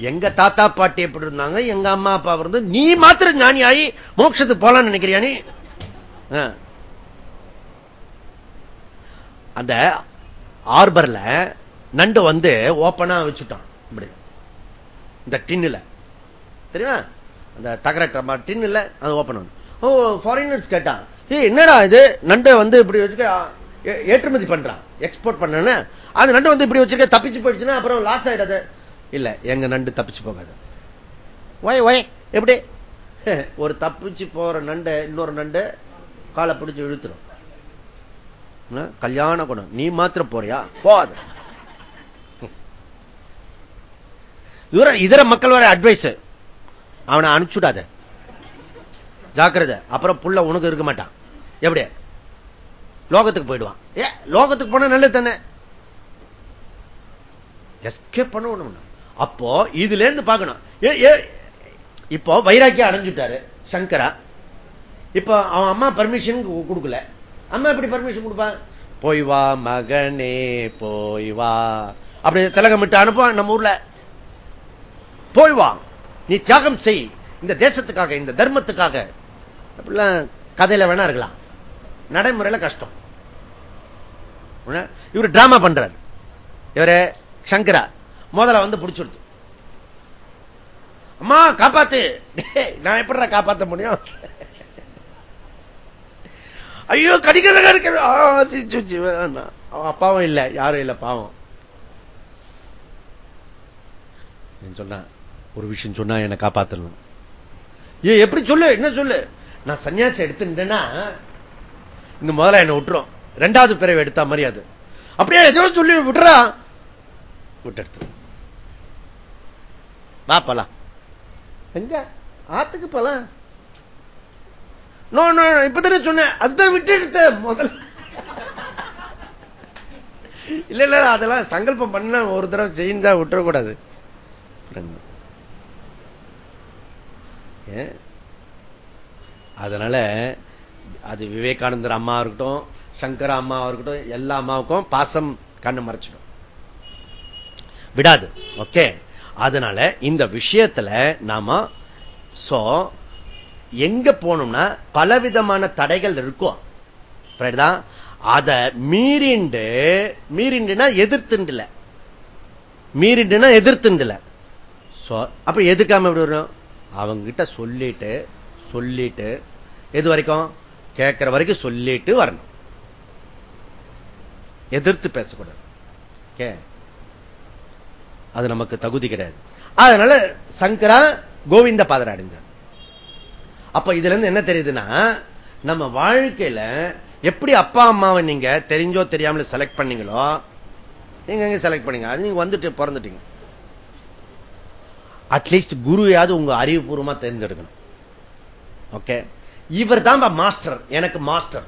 எங்க தாத்தா பாட்டி எப்படி இருந்தாங்க எங்க அம்மா அப்பா இருந்து நீ மாத்திரம் ஞானி ஆகி மோட்சத்துக்கு போலான்னு நினைக்கிறியா நீ? அந்த ஆர்பர்ல நண்டு வந்து ஓப்பனா வச்சுட்டான். இப்படி. இந்த டின்னுல. தெரியுமா? அந்த தகர டின் இல்ல அது ஓப்பன் ஓ ஃபாரினர்ஸ் கேட்டான். ஏ என்னடா இது? நண்டை வந்து இப்படி வச்சுக்க ஏற்றுமதி பண்றான். எக்ஸ்போர்ட் பண்ண அந்த நண்டு வந்து இப்படி வச்சிருக்க தப்பிச்சு போயிடுச்சுன்னா அப்புறம் லாஸ் ஆயிடாது. இல்ல எங்க நண்டு தப்பிச்சு போகாது. ஒய் ஒய் எப்படி? ஒரு தப்பிச்சு போற நண்டை இன்னொரு நண்டு காலை பிடிச்சு இழுத்துரும். கல்யாண குணம். நீ மாத்திரம் போறியா? போகாது. இதர மக்கள் வர அட்வைஸ் அவனை அனுப்பிச்சுடாத. ஜாக்கிரத. அப்புறம் புள்ள உனக்கு இருக்க மாட்டான். எப்படி? லோகத்துக்கு போயிடுவான். ஏ லோகத்துக்கு போன நல்லது தானே? எஸ்கேப் பண்ண அப்போ இதுல இருந்து பார்க்கணும் இப்போ வைராக்கியம் அடைஞ்சுட்டாரு சங்கரா. இப்ப அவன் அம்மா பர்மிஷன் கொடுக்கல. அம்மா எப்படி பர்மிஷன் கொடுப்பான் போய் வா மகனே போய் வா. அப்படி திலகமிட்டு அனுப்புவான் நம்ம ஊர்ல. போய் வா நீ தியாகம் செய். இந்த தேசத்துக்காக இந்த தர்மத்துக்காக. அப்படிலாம் கதையில வேணா இருக்கலாம். நடைமுறையில கஷ்டம். இவர் டிராமா பண்றாரு. இவரு சங்கரா. முதல்ல வந்து பிடிச்சிருது அம்மா காப்பாத்து. நான் எப்படி காப்பாத்த முடியும்? ஐயோ கடிக்கிறதா இருக்க அப்பாவும் இல்ல யாரும் இல்ல பாவம். சொன்ன ஒரு விஷயம் சொன்னா என்ன காப்பாத்தணும். ஏ எப்படி சொல்லு? என்ன சொல்லு? நான் சன்னியாசி எடுத்துட்டேன்னா இந்த முதல்ல என்ன விட்டுரும். ரெண்டாவது பிறவை எடுத்த மாதிரி அது அப்படியே எதோ சொல்லி விட்டுறா. விட்டு வா போலாம். எங்க? ஆத்துக்கு போலாம். நோ நோ இப்பதானே சொன்னேன். அதுதான் விட்டு எடுத்த முதல்ல. இல்ல இல்ல அதெல்லாம் சங்கல்பம் பண்ண ஒரு தடவை செய்யுந்தா விட்டுறக்கூடாது. அதனால அது விவேகானந்தர் அம்மா இருக்கட்டும் சங்கர அம்மாவா இருக்கட்டும் எல்லா அம்மாவுக்கும் பாசம் கண்ணு மறைச்சிடும். விடாது. ஓகே? அதனால இந்த விஷயத்துல நாம சோ எங்க போனோம்னா பலவிதமான தடைகள் இருக்கும். அத மீறிண்டு மீறிண்டுனா எதிர்த்துண்டுல. மீறிண்டுனா எதிர்த்துண்டுல. அப்ப எதுக்காம எப்படி வரும் அவங்க கிட்ட சொல்லிட்டு சொல்லிட்டு எது வரைக்கும்? கேட்கிற வரைக்கும் சொல்லிட்டு வரணும். எதிர்த்து பேசக்கூடாது. அது நமக்கு தகுதி கிடையாது. அதனால சங்கரா கோவிந்த பாதர் அடைந்தார். அப்ப இதுல இருந்து என்ன தெரியுதுன்னா நம்ம வாழ்க்கையில எப்படி அப்பா அம்மாவை நீங்க தெரிஞ்சோ தெரியாமல செலக்ட் பண்ணீங்களோ நீங்க எங்க செலக்ட் பண்ணீங்க? அது நீங்க வந்துட்டு பிறந்துட்டீங்க. அட்லீஸ்ட் குருவையாவது உங்க அறிவுபூர்வமா தேர்ந்தெடுக்கணும். ஓகே? இவர் தான் மாஸ்டர் எனக்கு மாஸ்டர்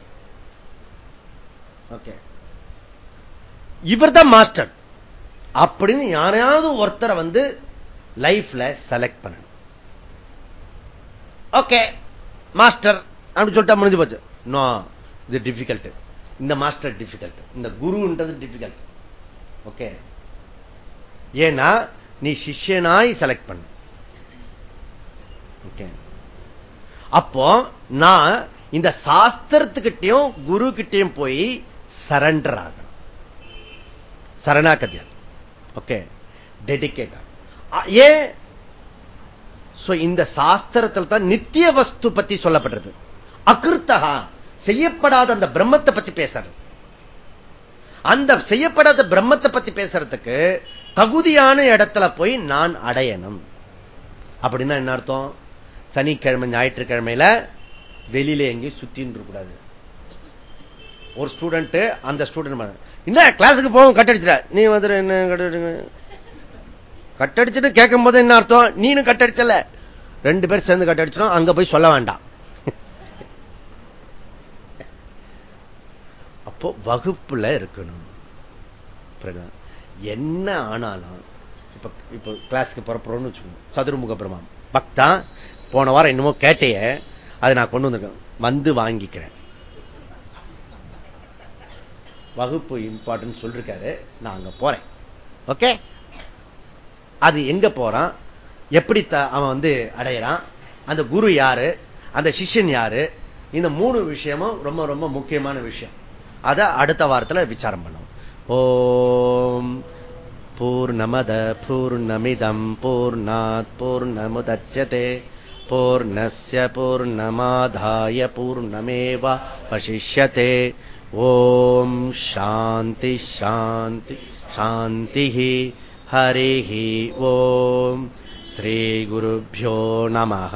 ஓகே? இவர் தான் மாஸ்டர். அப்படின்னு யாரையாவது ஒருத்தரை வந்து லைஃப்ல செலக்ட் பண்ணணும். ஓகே மாஸ்டர் அப்படின்னு சொல்லிட்டா முடிஞ்சு போச்சு. நோ இது டிஃபிகல்ட் இந்த மாஸ்டர் டிஃபிகல்ட் இந்த குருன்றது டிஃபிகல்ட் ஓகே. ஏன்னா நீ சிஷ்யனாய் செலக்ட் பண்ண. ஓகே. அப்போ நான் இந்த சாஸ்திரத்துக்கிட்டையும் குரு கிட்டையும் போய் சரண்டர் ஆகணும். சரணாகதியா ஓகே டெடிக்கேட்டா ஏன் இந்த சாஸ்திரத்தில் தான் நித்திய வஸ்து பத்தி சொல்லப்படுறது. அகிருத்தகா செய்யப்படாத அந்த பிரம்மத்தை பத்தி பேசுறது. அந்த செய்யப்படாத பிரம்மத்தை பத்தி பேசுறதுக்கு தகுதியான இடத்துல போய் நான் அடையணும். அப்படின்னா என்ன அர்த்தம்? சனிக்கிழமை ஞாயிற்றுக்கிழமையில வெளியில எங்கேயும் சுத்தின்னு கூடாது. ஒரு ஸ்டூடெண்ட் அந்த ஸ்டூடெண்ட் என்ன கிளாஸுக்கு போகும் கட்டடிச்சிட நீ வந்து என்ன கட்டடிச்சுட்டு கேட்கும் போது என்ன அர்த்தம்? நீனும் கட்டடிச்சல ரெண்டு பேர் சேர்ந்து கட்டடிச்சிடும் அங்க போய் சொல்ல வேண்டாம். அப்போ வகுப்புல இருக்கணும். என்ன ஆனாலும் இப்ப இப்ப கிளாஸுக்கு புறப்புறோம்னு வச்சுக்கோங்க. சதுர்முக பிரமா பக்தா போன வாரம் என்னமோ கேட்டைய அதை நான் கொண்டு வந்திருக்கேன். வந்து வாங்கிக்கிறேன். வகுப்பு இம்பார்ட்டன் சொல்லிருக்காரு. நான் அங்க போறேன். ஓகே? அது எங்க போறான்? எப்படி அவன் வந்து அடையிறான்? அந்த குரு யாரு? அந்த சிஷ்யன் யாரு? இந்த மூணு விஷயமும் ரொம்ப ரொம்ப முக்கியமான விஷயம். அத அடுத்த வாரத்தில் விசாரம் பண்ணும் ஓம் பூர்ணமத பூர்ணமிதம் பூர்ணாத் பூர்ணமுதட்சதே பூர்ணஸ்ய பூர்ணமாதாய பூர்ணமேவ வசிஷ்யதே. ஓம் சாந்தி சாந்தி சாந்தி हरिः ओम् श्रीगुरुभ्यो नमः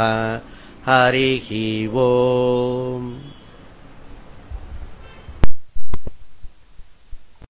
हरिः ओम्